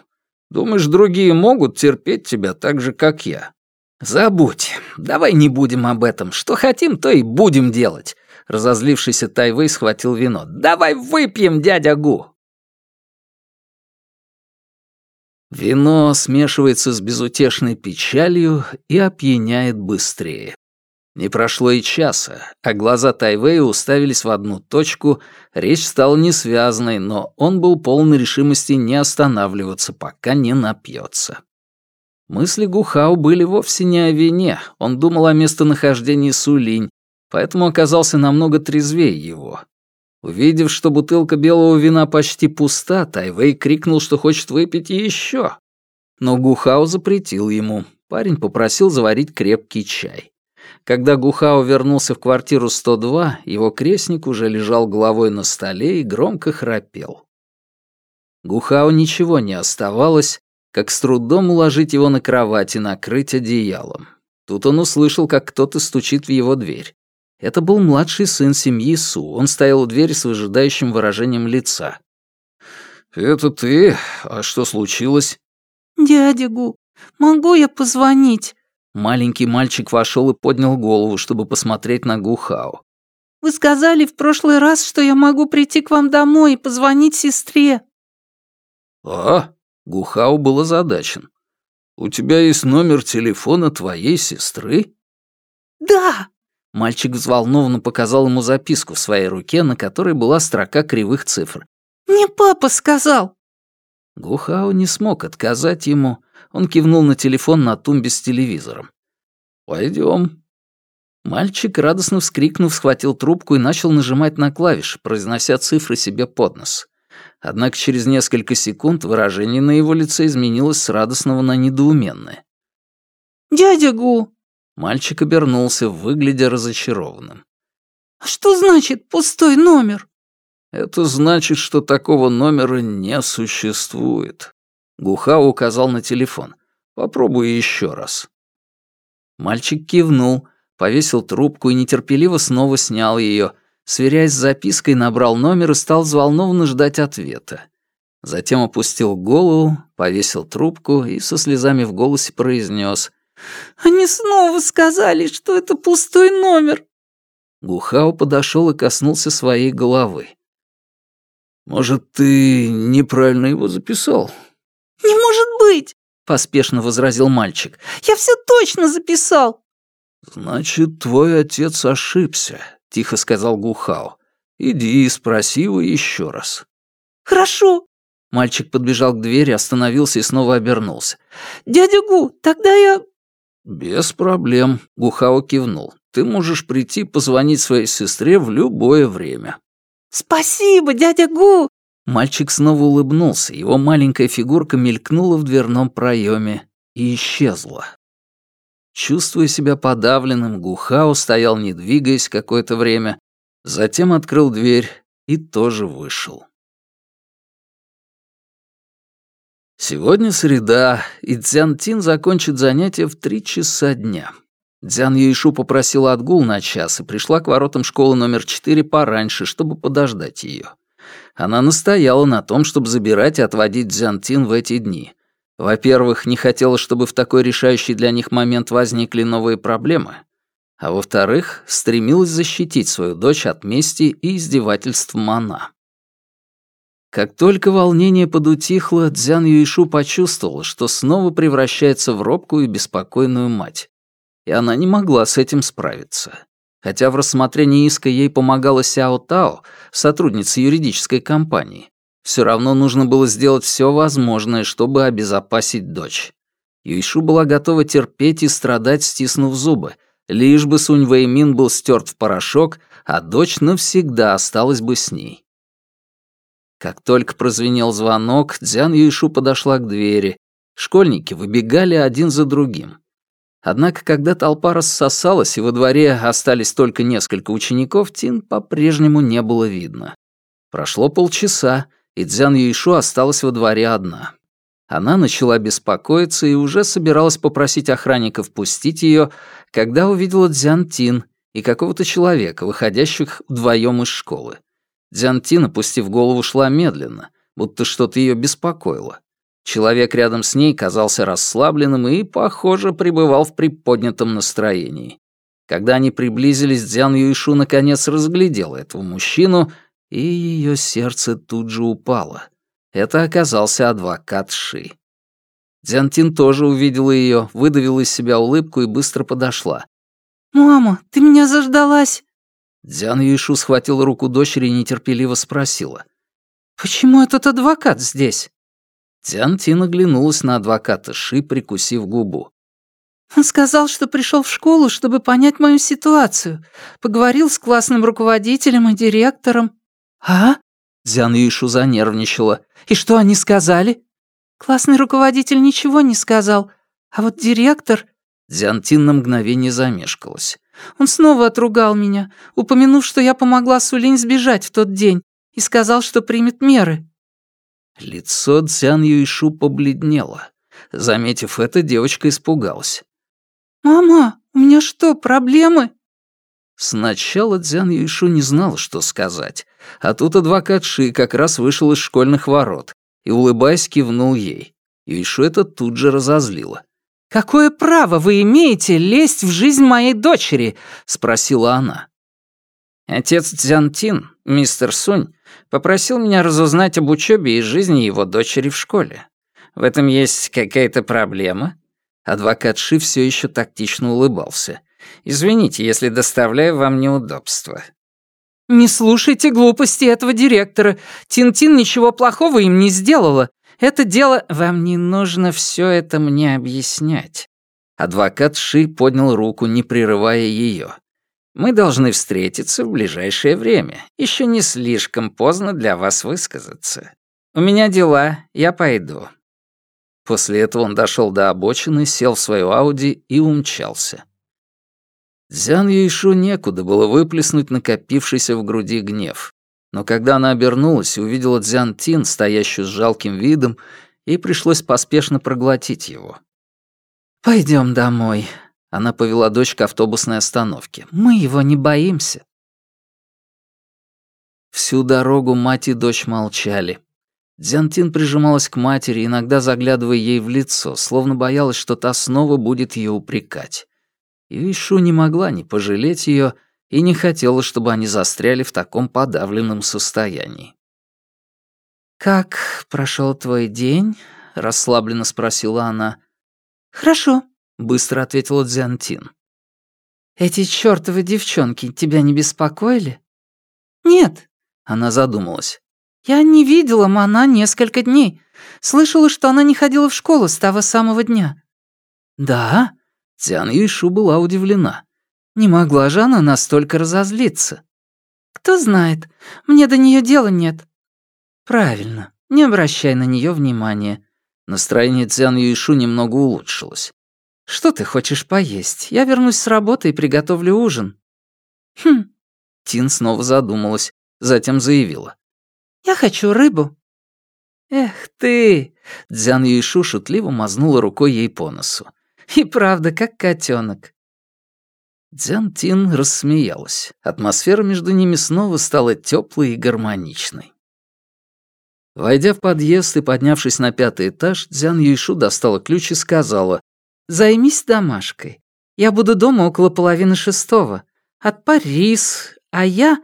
Думаешь, другие могут терпеть тебя так же, как я? Забудь. Давай не будем об этом. Что хотим, то и будем делать. Разозлившийся Тайвей схватил вино. «Давай выпьем, дядя Гу!» Вино смешивается с безутешной печалью и опьяняет быстрее. Не прошло и часа, а глаза Тайвея уставились в одну точку, речь стала несвязной, но он был полон решимости не останавливаться, пока не напьется. Мысли Гухао были вовсе не о вине, он думал о местонахождении Сулинь, поэтому оказался намного трезвее его. Увидев, что бутылка белого вина почти пуста, Тайвей крикнул, что хочет выпить еще. Но Гухао запретил ему. Парень попросил заварить крепкий чай. Когда Гухао вернулся в квартиру 102, его крестник уже лежал головой на столе и громко храпел. Гухао ничего не оставалось, как с трудом уложить его на кровать и накрыть одеялом. Тут он услышал, как кто-то стучит в его дверь. Это был младший сын семьи Су. Он стоял у двери с выжидающим выражением лица. «Это ты? А что случилось?» «Дядя Гу, могу я позвонить?» Маленький мальчик вошел и поднял голову, чтобы посмотреть на Гухао. «Вы сказали в прошлый раз, что я могу прийти к вам домой и позвонить сестре». «А?» — Гухао был озадачен. «У тебя есть номер телефона твоей сестры?» «Да!» Мальчик взволнованно показал ему записку в своей руке, на которой была строка кривых цифр. «Мне папа сказал». Гухао не смог отказать ему. Он кивнул на телефон на тумбе с телевизором. «Пойдем». Мальчик, радостно вскрикнув, схватил трубку и начал нажимать на клавиши, произнося цифры себе под нос. Однако через несколько секунд выражение на его лице изменилось с радостного на недоуменное. «Дядя Гу, Мальчик обернулся, выглядя разочарованным. «А что значит пустой номер?» «Это значит, что такого номера не существует». Гухао указал на телефон. «Попробуй еще раз». Мальчик кивнул, повесил трубку и нетерпеливо снова снял ее, сверяясь с запиской, набрал номер и стал взволнованно ждать ответа. Затем опустил голову, повесил трубку и со слезами в голосе произнес они снова сказали, что это пустой номер. Гухао подошел и коснулся своей головы. «Может, ты неправильно его записал?» «Не может быть! поспешно возразил мальчик. «Я все точно записал!» «Значит, твой отец ошибся», — тихо сказал Гухао. «Иди и спроси его еще раз». «Хорошо». Мальчик подбежал к двери, остановился и снова обернулся. «Дядя Гу, тогда я...» «Без проблем», — Гухао кивнул. «Ты можешь прийти позвонить своей сестре в любое время». «Спасибо, дядя Гу!» Мальчик снова улыбнулся, его маленькая фигурка мелькнула в дверном проеме и исчезла. Чувствуя себя подавленным, Гухао стоял, не двигаясь какое-то время, затем открыл дверь и тоже вышел. Сегодня среда, и Цзян Тин закончит занятие в три часа дня. Дзян Юишу попросила отгул на час и пришла к воротам школы номер четыре пораньше, чтобы подождать ее. Она настояла на том, чтобы забирать и отводить Дзянтин в эти дни. Во-первых, не хотела, чтобы в такой решающий для них момент возникли новые проблемы. А во-вторых, стремилась защитить свою дочь от мести и издевательств Мана. Как только волнение подутихло, Дзян Юишу почувствовала, что снова превращается в робкую и беспокойную мать. И она не могла с этим справиться. Хотя в рассмотрении иска ей помогала Сяо Тао, сотрудница юридической компании, все равно нужно было сделать все возможное, чтобы обезопасить дочь. Юйшу была готова терпеть и страдать, стиснув зубы, лишь бы Сунь Вэймин был стерт в порошок, а дочь навсегда осталась бы с ней. Как только прозвенел звонок, Дзян Юйшу подошла к двери. Школьники выбегали один за другим. Однако, когда толпа рассосалась и во дворе остались только несколько учеников, Тин по-прежнему не было видно. Прошло полчаса, и Цзян Юйшу осталась во дворе одна. Она начала беспокоиться и уже собиралась попросить охранников пустить ее, когда увидела Дзян Тин и какого-то человека, выходящих вдвоем из школы. Дзян Тин, опустив голову, шла медленно, будто что-то ее беспокоило. Человек рядом с ней казался расслабленным и, похоже, пребывал в приподнятом настроении. Когда они приблизились, Дзян Юишу наконец разглядела этого мужчину, и ее сердце тут же упало. Это оказался адвокат Ши. Дзянтин тоже увидела ее, выдавила из себя улыбку и быстро подошла. «Мама, ты меня заждалась?» Дзян Юишу схватил руку дочери и нетерпеливо спросила. «Почему этот адвокат здесь?» Тян Тин оглянулась на адвоката Ши, прикусив губу. «Он сказал, что пришел в школу, чтобы понять мою ситуацию. Поговорил с классным руководителем и директором». «А?» Дзян Юишу занервничала. «И что они сказали?» «Классный руководитель ничего не сказал. А вот директор...» Дзян Тин на мгновение замешкалась. «Он снова отругал меня, упомянув, что я помогла Сулинь сбежать в тот день, и сказал, что примет меры». Лицо Цян Юйшу побледнело. Заметив это, девочка испугалась. «Мама, у меня что, проблемы?» Сначала Цзян Юйшу не знала, что сказать, а тут адвокат Ши как раз вышел из школьных ворот и, улыбаясь, кивнул ей. Юйшу это тут же разозлило. «Какое право вы имеете лезть в жизнь моей дочери?» — спросила она. Отец Цзянтин, мистер Сунь, попросил меня разузнать об учебе и жизни его дочери в школе. В этом есть какая-то проблема?» Адвокат Ши все еще тактично улыбался. «Извините, если доставляю вам неудобства». «Не слушайте глупости этого директора. Тин-Тин ничего плохого им не сделала. Это дело... Вам не нужно все это мне объяснять». Адвокат Ши поднял руку, не прерывая ее. Мы должны встретиться в ближайшее время. Еще не слишком поздно для вас высказаться. У меня дела, я пойду». После этого он дошел до обочины, сел в свою Ауди и умчался. Дзян Юйшу некуда было выплеснуть накопившийся в груди гнев. Но когда она обернулась и увидела Дзян Тин, стоящую с жалким видом, ей пришлось поспешно проглотить его. Пойдем домой», она повела дочь к автобусной остановке. «Мы его не боимся». Всю дорогу мать и дочь молчали. Дзянтин прижималась к матери, иногда заглядывая ей в лицо, словно боялась, что та снова будет ее упрекать. Юишу не могла не пожалеть ее и не хотела, чтобы они застряли в таком подавленном состоянии. «Как прошел твой день?» — расслабленно спросила она. «Хорошо», — быстро ответила Дзянтин. «Эти чёртовы девчонки тебя не беспокоили?» «Нет», — она задумалась. «Я не видела Мана несколько дней. Слышала, что она не ходила в школу с того самого дня». «Да?» — Цян Юйшу была удивлена. Не могла же она настолько разозлиться. «Кто знает, мне до неё дела нет». «Правильно, не обращай на неё внимания». Настроение Цян Юйшу немного улучшилось. «Что ты хочешь поесть? Я вернусь с работы и приготовлю ужин». «Хм». Тин снова задумалась, затем заявила. «Я хочу рыбу». «Эх ты!» — Дзян Юйшу шутливо мазнула рукой ей по носу. «И правда, как котенок. Дзян Тин рассмеялась. Атмосфера между ними снова стала теплой и гармоничной. Войдя в подъезд и поднявшись на пятый этаж, Дзян Юйшу достала ключ и сказала, Займись домашкой. Я буду дома около половины шестого. Отпарь рис, а я...»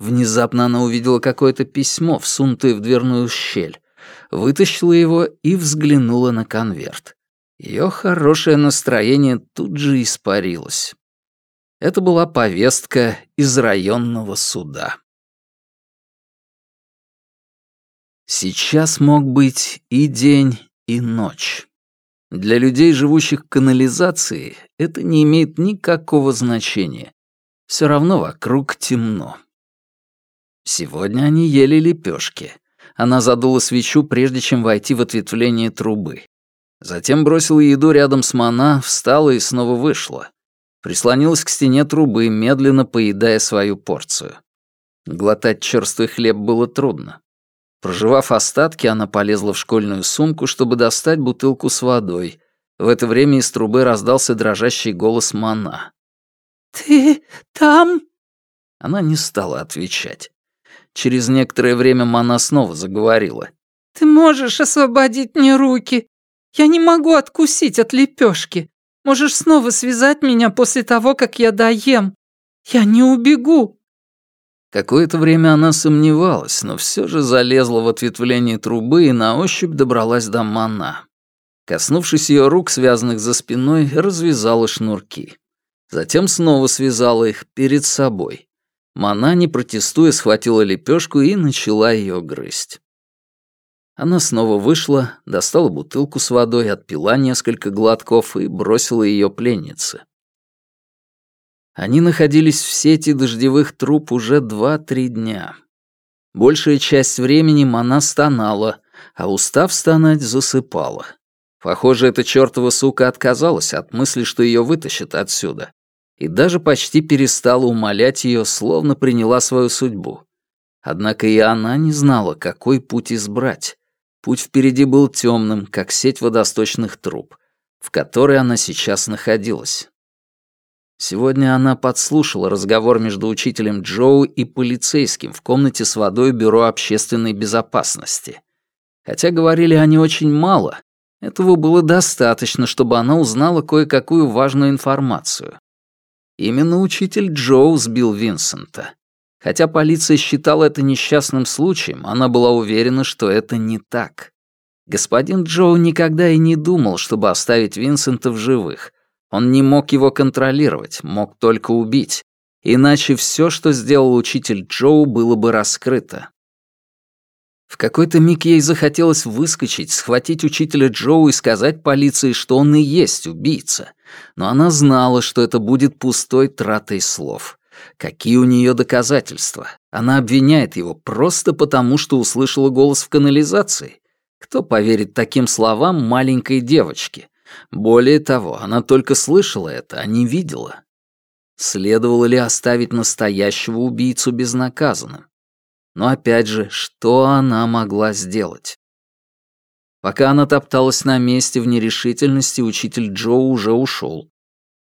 Внезапно она увидела какое-то письмо, всунутое в дверную щель, вытащила его и взглянула на конверт. Ее хорошее настроение тут же испарилось. Это была повестка из районного суда. Сейчас мог быть и день, и ночь. Для людей, живущих в канализации, это не имеет никакого значения. Все равно вокруг темно. Сегодня они ели лепешки. Она задула свечу, прежде чем войти в ответвление трубы. Затем бросила еду рядом с Мана, встала и снова вышла. Прислонилась к стене трубы, медленно поедая свою порцию. Глотать черствый хлеб было трудно. Проживав остатки, она полезла в школьную сумку, чтобы достать бутылку с водой. В это время из трубы раздался дрожащий голос Мана. «Ты там?» Она не стала отвечать. Через некоторое время Мана снова заговорила. «Ты можешь освободить мне руки? Я не могу откусить от лепешки. Можешь снова связать меня после того, как я доем. Я не убегу. Какое-то время она сомневалась, но все же залезла в ответвление трубы и на ощупь добралась до мана. Коснувшись ее рук, связанных за спиной, развязала шнурки. Затем снова связала их перед собой. Мана, не протестуя, схватила лепешку и начала ее грызть. Она снова вышла, достала бутылку с водой, отпила несколько глотков и бросила ее пленнице. Они находились в сети дождевых труб уже два-три дня. Большая часть времени Мана стонала, а устав стонать, засыпала. Похоже, эта чертова сука отказалась от мысли, что ее вытащат отсюда, и даже почти перестала умолять ее, словно приняла свою судьбу. Однако и она не знала, какой путь избрать. Путь впереди был темным, как сеть водосточных труб, в которой она сейчас находилась. Сегодня она подслушала разговор между учителем Джоу и полицейским в комнате с водой Бюро общественной безопасности. Хотя говорили они очень мало, этого было достаточно, чтобы она узнала кое-какую важную информацию. Именно учитель Джоу сбил Винсента. Хотя полиция считала это несчастным случаем, она была уверена, что это не так. Господин Джоу никогда и не думал, чтобы оставить Винсента в живых, он не мог его контролировать, мог только убить. Иначе все, что сделал учитель Джоу, было бы раскрыто. В какой-то миг ей захотелось выскочить, схватить учителя Джоу и сказать полиции, что он и есть убийца. Но она знала, что это будет пустой тратой слов. Какие у нее доказательства? Она обвиняет его просто потому, что услышала голос в канализации. Кто поверит таким словам маленькой девочке? Более того, она только слышала это, а не видела. Следовало ли оставить настоящего убийцу безнаказанным? Но опять же, что она могла сделать? Пока она топталась на месте в нерешительности, учитель Джо уже ушел.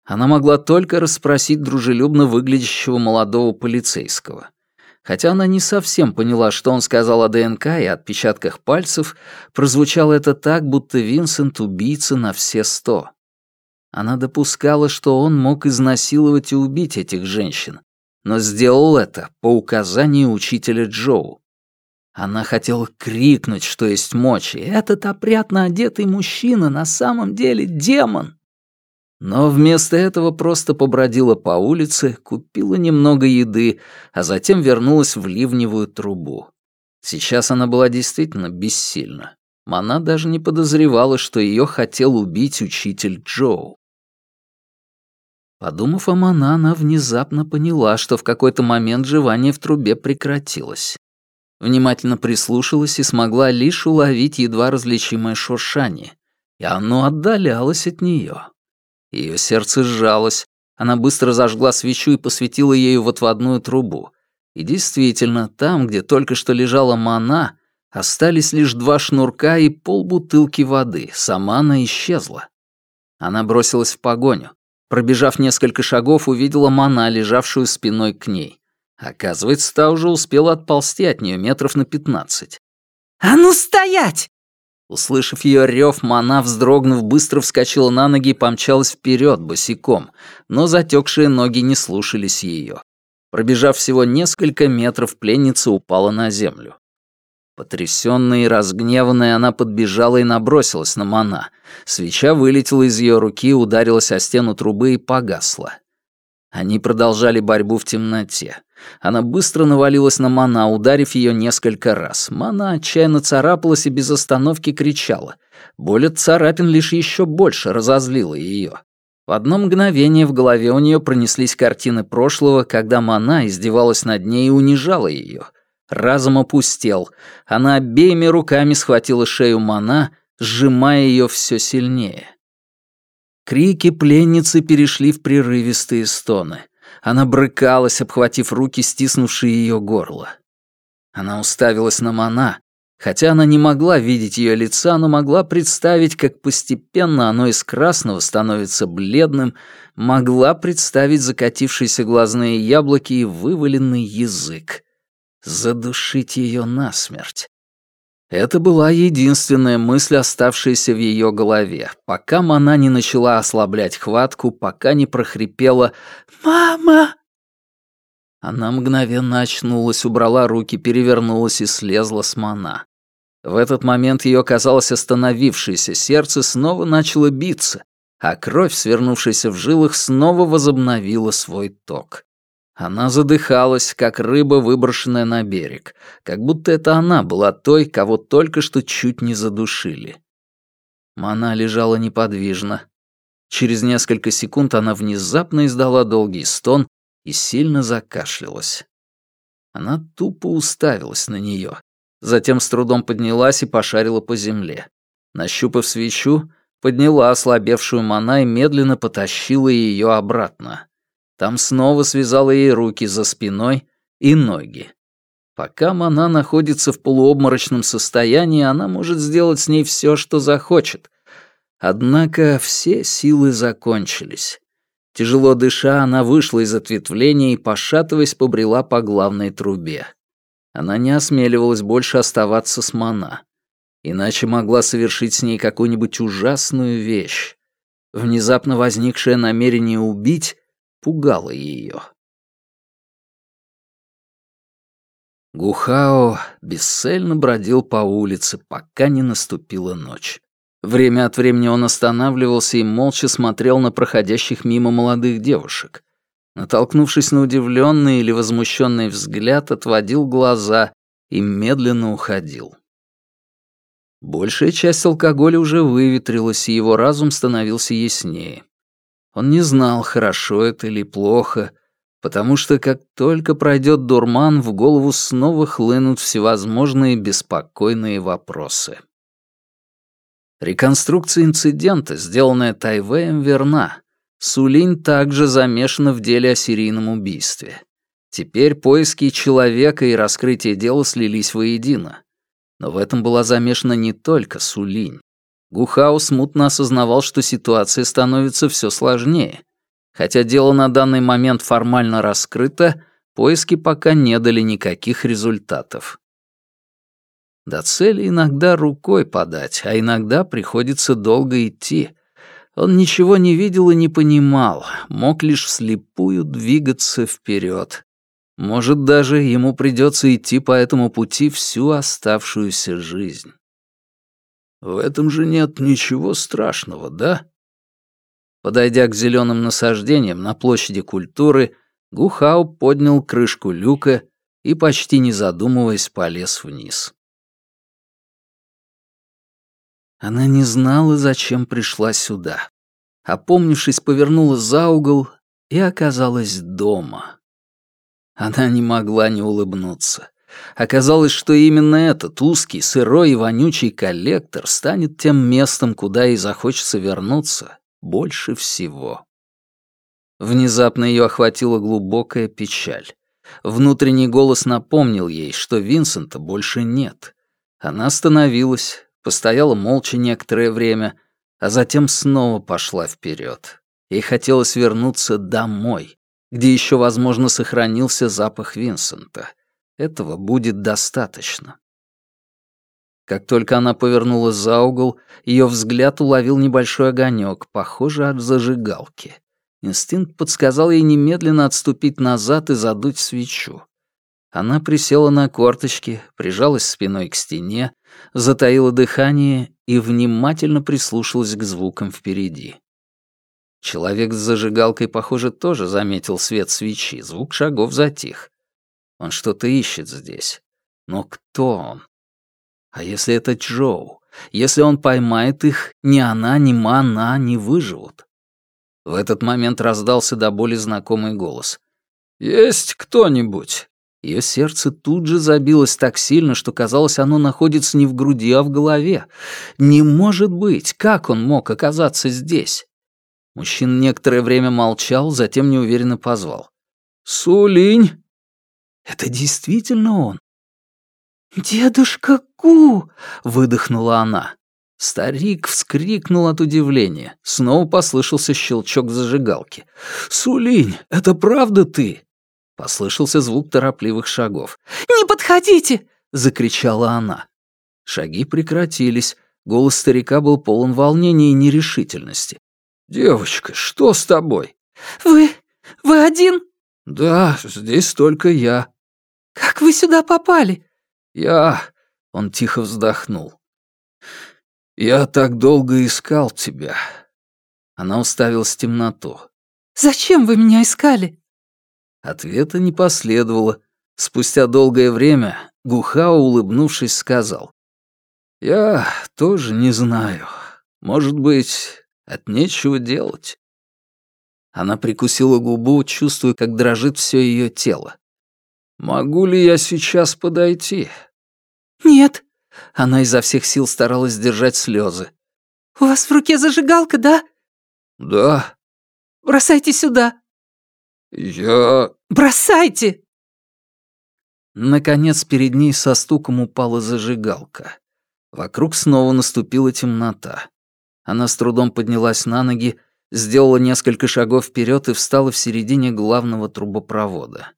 Она могла только расспросить дружелюбно выглядящего молодого полицейского. Хотя она не совсем поняла, что он сказал о ДНК и отпечатках пальцев, прозвучало это так, будто Винсент — убийца на все сто. Она допускала, что он мог изнасиловать и убить этих женщин, но сделал это по указанию учителя Джоу. Она хотела крикнуть, что есть мочи. Этот опрятно одетый мужчина на самом деле демон. Но вместо этого просто побродила по улице, купила немного еды, а затем вернулась в ливневую трубу. Сейчас она была действительно бессильна. Мана даже не подозревала, что ее хотел убить учитель Джоу. Подумав о Мана, она внезапно поняла, что в какой-то момент жевание в трубе прекратилось. Внимательно прислушалась и смогла лишь уловить едва различимое шуршание, и оно отдалялось от нее. Ее сердце сжалось, она быстро зажгла свечу и посветила ею в отводную трубу. И действительно, там, где только что лежала мана, остались лишь два шнурка и полбутылки воды, сама она исчезла. Она бросилась в погоню. Пробежав несколько шагов, увидела мана, лежавшую спиной к ней. Оказывается, та уже успела отползти от нее метров на пятнадцать. «А ну стоять!» Услышав ее рев, Мана, вздрогнув, быстро вскочила на ноги и помчалась вперед босиком, но затекшие ноги не слушались ее. Пробежав всего несколько метров, пленница упала на землю. Потрясённая и разгневанная, она подбежала и набросилась на Мана. Свеча вылетела из ее руки, ударилась о стену трубы и погасла. Они продолжали борьбу в темноте. Она быстро навалилась на Мана, ударив ее несколько раз. Мана отчаянно царапалась и без остановки кричала. Боль от царапин лишь еще больше разозлила ее. В одно мгновение в голове у нее пронеслись картины прошлого, когда Мана издевалась над ней и унижала ее. Разум опустел. Она обеими руками схватила шею Мана, сжимая ее все сильнее. Крики пленницы перешли в прерывистые стоны. Она брыкалась, обхватив руки, стиснувшие ее горло. Она уставилась на Мана, хотя она не могла видеть ее лица, но могла представить, как постепенно оно из красного становится бледным, могла представить закатившиеся глазные яблоки и вываленный язык. Задушить ее насмерть. Это была единственная мысль, оставшаяся в ее голове, пока Мана не начала ослаблять хватку, пока не прохрипела «Мама!». Она мгновенно очнулась, убрала руки, перевернулась и слезла с Мана. В этот момент ее, казалось, остановившееся сердце снова начало биться, а кровь, свернувшаяся в жилах, снова возобновила свой ток. Она задыхалась, как рыба, выброшенная на берег, как будто это она была той, кого только что чуть не задушили. Мана лежала неподвижно. Через несколько секунд она внезапно издала долгий стон и сильно закашлялась. Она тупо уставилась на нее, затем с трудом поднялась и пошарила по земле. Нащупав свечу, подняла ослабевшую Мана и медленно потащила ее обратно. Там снова связала ей руки за спиной и ноги. Пока Мана находится в полуобморочном состоянии, она может сделать с ней все, что захочет. Однако все силы закончились. Тяжело дыша, она вышла из ответвления и, пошатываясь, побрела по главной трубе. Она не осмеливалась больше оставаться с Мана. Иначе могла совершить с ней какую-нибудь ужасную вещь. Внезапно возникшее намерение убить пугало ее. Гухао бесцельно бродил по улице, пока не наступила ночь. Время от времени он останавливался и молча смотрел на проходящих мимо молодых девушек. Натолкнувшись на удивленный или возмущенный взгляд, отводил глаза и медленно уходил. Большая часть алкоголя уже выветрилась, и его разум становился яснее. Он не знал, хорошо это или плохо, потому что как только пройдет дурман, в голову снова хлынут всевозможные беспокойные вопросы. Реконструкция инцидента, сделанная Тайвеем, верна. Сулинь также замешана в деле о серийном убийстве. Теперь поиски человека и раскрытие дела слились воедино. Но в этом была замешана не только Сулинь. Гухау смутно осознавал, что ситуация становится все сложнее. Хотя дело на данный момент формально раскрыто, поиски пока не дали никаких результатов. До цели иногда рукой подать, а иногда приходится долго идти. Он ничего не видел и не понимал, мог лишь вслепую двигаться вперед. Может, даже ему придется идти по этому пути всю оставшуюся жизнь. В этом же нет ничего страшного, да? Подойдя к зеленым насаждениям на площади культуры, Гухау поднял крышку люка и, почти не задумываясь, полез вниз. Она не знала, зачем пришла сюда. Опомнившись, повернула за угол и оказалась дома. Она не могла не улыбнуться. Оказалось, что именно этот узкий, сырой и вонючий коллектор станет тем местом, куда ей захочется вернуться больше всего. Внезапно ее охватила глубокая печаль. Внутренний голос напомнил ей, что Винсента больше нет. Она остановилась, постояла молча некоторое время, а затем снова пошла вперед. Ей хотелось вернуться домой, где еще, возможно, сохранился запах Винсента. Этого будет достаточно. Как только она повернула за угол, ее взгляд уловил небольшой огонек, похожий от зажигалки. Инстинкт подсказал ей немедленно отступить назад и задуть свечу. Она присела на корточки, прижалась спиной к стене, затаила дыхание и внимательно прислушалась к звукам впереди. Человек с зажигалкой, похоже, тоже заметил свет свечи, звук шагов затих. Он что-то ищет здесь. Но кто он? А если это Джоу? Если он поймает их, ни она, ни Мана не выживут. В этот момент раздался до боли знакомый голос. «Есть кто-нибудь?» Ее сердце тут же забилось так сильно, что казалось, оно находится не в груди, а в голове. Не может быть! Как он мог оказаться здесь? Мужчина некоторое время молчал, затем неуверенно позвал. «Сулинь!» Это действительно он. «Дедушка Ку!» — выдохнула она. Старик вскрикнул от удивления. Снова послышался щелчок зажигалки. «Сулинь, это правда ты?» Послышался звук торопливых шагов. «Не подходите!» — закричала она. Шаги прекратились. Голос старика был полон волнения и нерешительности. «Девочка, что с тобой?» «Вы... вы один?» «Да, здесь только я». «Как вы сюда попали?» «Я...» — он тихо вздохнул. «Я так долго искал тебя». Она уставилась в темноту. «Зачем вы меня искали?» Ответа не последовало. Спустя долгое время Гухао, улыбнувшись, сказал. «Я тоже не знаю. Может быть, от нечего делать». Она прикусила губу, чувствуя, как дрожит все ее тело. «Могу ли я сейчас подойти?» «Нет». Она изо всех сил старалась сдержать слезы. «У вас в руке зажигалка, да?» «Да». «Бросайте сюда». «Я...» «Бросайте!» Наконец перед ней со стуком упала зажигалка. Вокруг снова наступила темнота. Она с трудом поднялась на ноги, сделала несколько шагов вперед и встала в середине главного трубопровода.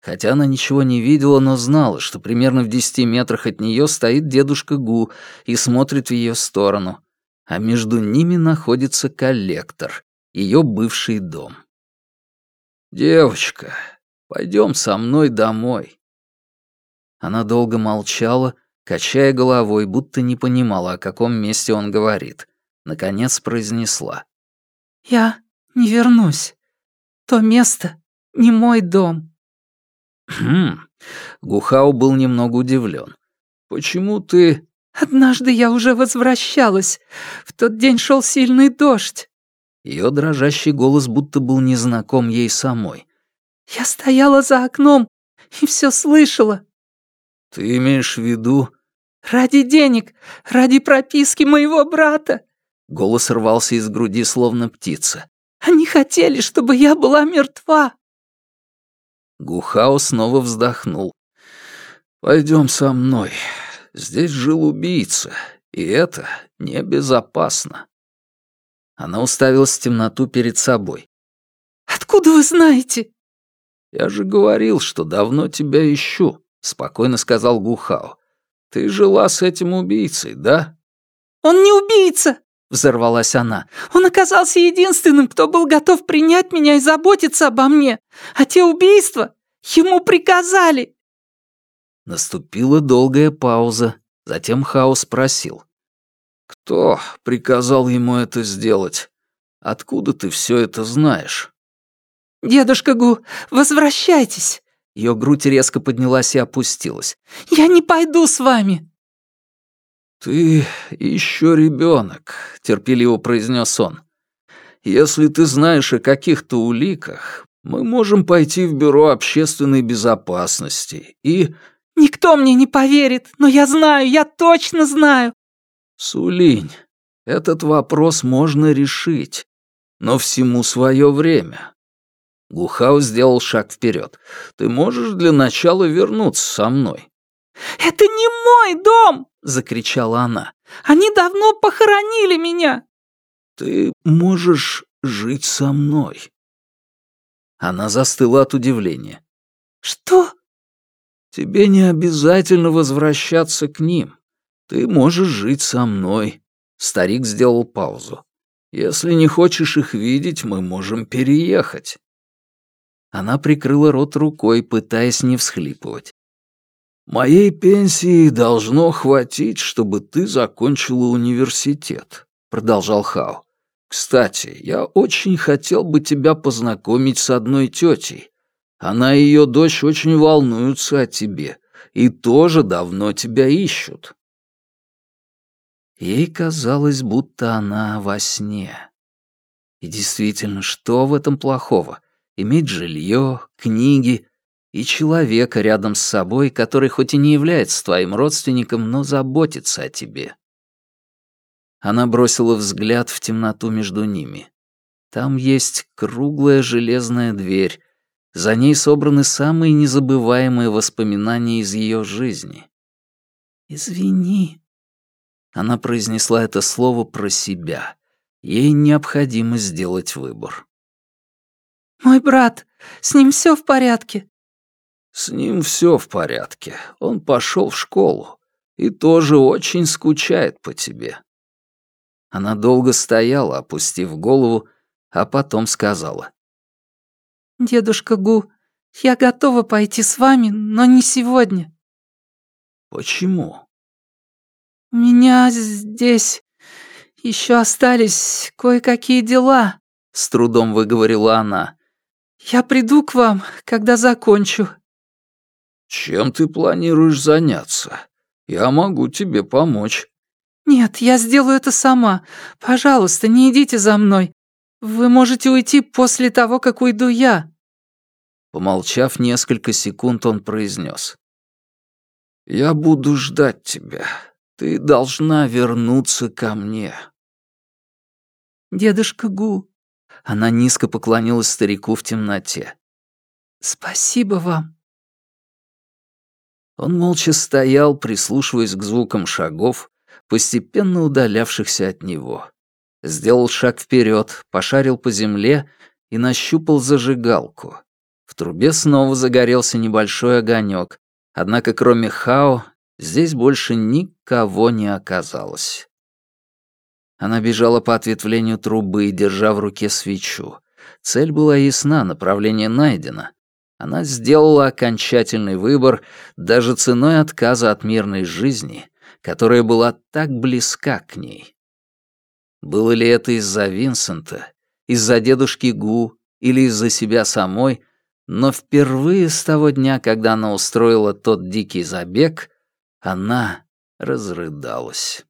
Хотя она ничего не видела, но знала, что примерно в десяти метрах от нее стоит дедушка Гу и смотрит в ее сторону, а между ними находится коллектор, ее бывший дом. «Девочка, пойдем со мной домой». Она долго молчала, качая головой, будто не понимала, о каком месте он говорит. Наконец произнесла. «Я не вернусь. То место не мой дом». Хм. Гухау был немного удивлен. Почему ты... Однажды я уже возвращалась. В тот день шел сильный дождь. Ее дрожащий голос будто был незнаком ей самой. Я стояла за окном и все слышала. Ты имеешь в виду... Ради денег, ради прописки моего брата. Голос рвался из груди, словно птица. Они хотели, чтобы я была мертва. Гухао снова вздохнул. «Пойдем со мной. Здесь жил убийца, и это небезопасно». Она уставилась в темноту перед собой. «Откуда вы знаете?» «Я же говорил, что давно тебя ищу», — спокойно сказал Гухао. «Ты жила с этим убийцей, да?» «Он не убийца!» — взорвалась она. «Он оказался единственным, кто был готов принять меня и заботиться обо мне. А те убийства Ему приказали!» Наступила долгая пауза. Затем Хао спросил. «Кто приказал ему это сделать? Откуда ты все это знаешь?» «Дедушка Гу, возвращайтесь!» Ее грудь резко поднялась и опустилась. «Я не пойду с вами!» «Ты еще ребенок», — терпеливо произнес он. «Если ты знаешь о каких-то уликах, мы можем пойти в Бюро общественной безопасности и...» «Никто мне не поверит, но я знаю, я точно знаю!» «Сулинь, этот вопрос можно решить, но всему свое время. Гухау сделал шаг вперед. «Ты можешь для начала вернуться со мной?» «Это не мой дом!» — закричала она. «Они давно похоронили меня!» «Ты можешь жить со мной». Она застыла от удивления. «Что?» «Тебе не обязательно возвращаться к ним. Ты можешь жить со мной». Старик сделал паузу. «Если не хочешь их видеть, мы можем переехать». Она прикрыла рот рукой, пытаясь не всхлипывать. «Моей пенсии должно хватить, чтобы ты закончила университет», — продолжал Хао. «Кстати, я очень хотел бы тебя познакомить с одной тетей. Она и ее дочь очень волнуются о тебе и тоже давно тебя ищут». Ей казалось, будто она во сне. И действительно, что в этом плохого? иметь жилье, книги и человека рядом с собой, который хоть и не является твоим родственником, но заботится о тебе. Она бросила взгляд в темноту между ними. Там есть круглая железная дверь. За ней собраны самые незабываемые воспоминания из ее жизни. «Извини». Она произнесла это слово про себя. Ей необходимо сделать выбор. «Мой брат, с ним все в порядке?» «С ним все в порядке. Он пошел в школу и тоже очень скучает по тебе». Она долго стояла, опустив голову, а потом сказала. «Дедушка Гу, я готова пойти с вами, но не сегодня». «Почему?» «У меня здесь еще остались кое-какие дела», — с трудом выговорила она. «Я приду к вам, когда закончу». «Чем ты планируешь заняться? Я могу тебе помочь». «Нет, я сделаю это сама. Пожалуйста, не идите за мной. Вы можете уйти после того, как уйду я». Помолчав несколько секунд, он произнес. «Я буду ждать тебя. Ты должна вернуться ко мне». «Дедушка Гу, она низко поклонилась старику в темноте. «Спасибо вам». Он молча стоял, прислушиваясь к звукам шагов, постепенно удалявшихся от него. Сделал шаг вперед, пошарил по земле и нащупал зажигалку. В трубе снова загорелся небольшой огонек, однако кроме Хао здесь больше никого не оказалось. Она бежала по ответвлению трубы, держа в руке свечу. Цель была ясна, направление найдено. Она сделала окончательный выбор даже ценой отказа от мирной жизни, которая была так близка к ней. Было ли это из-за Винсента, из-за дедушки Гу или из-за себя самой, но впервые с того дня, когда она устроила тот дикий забег, она разрыдалась.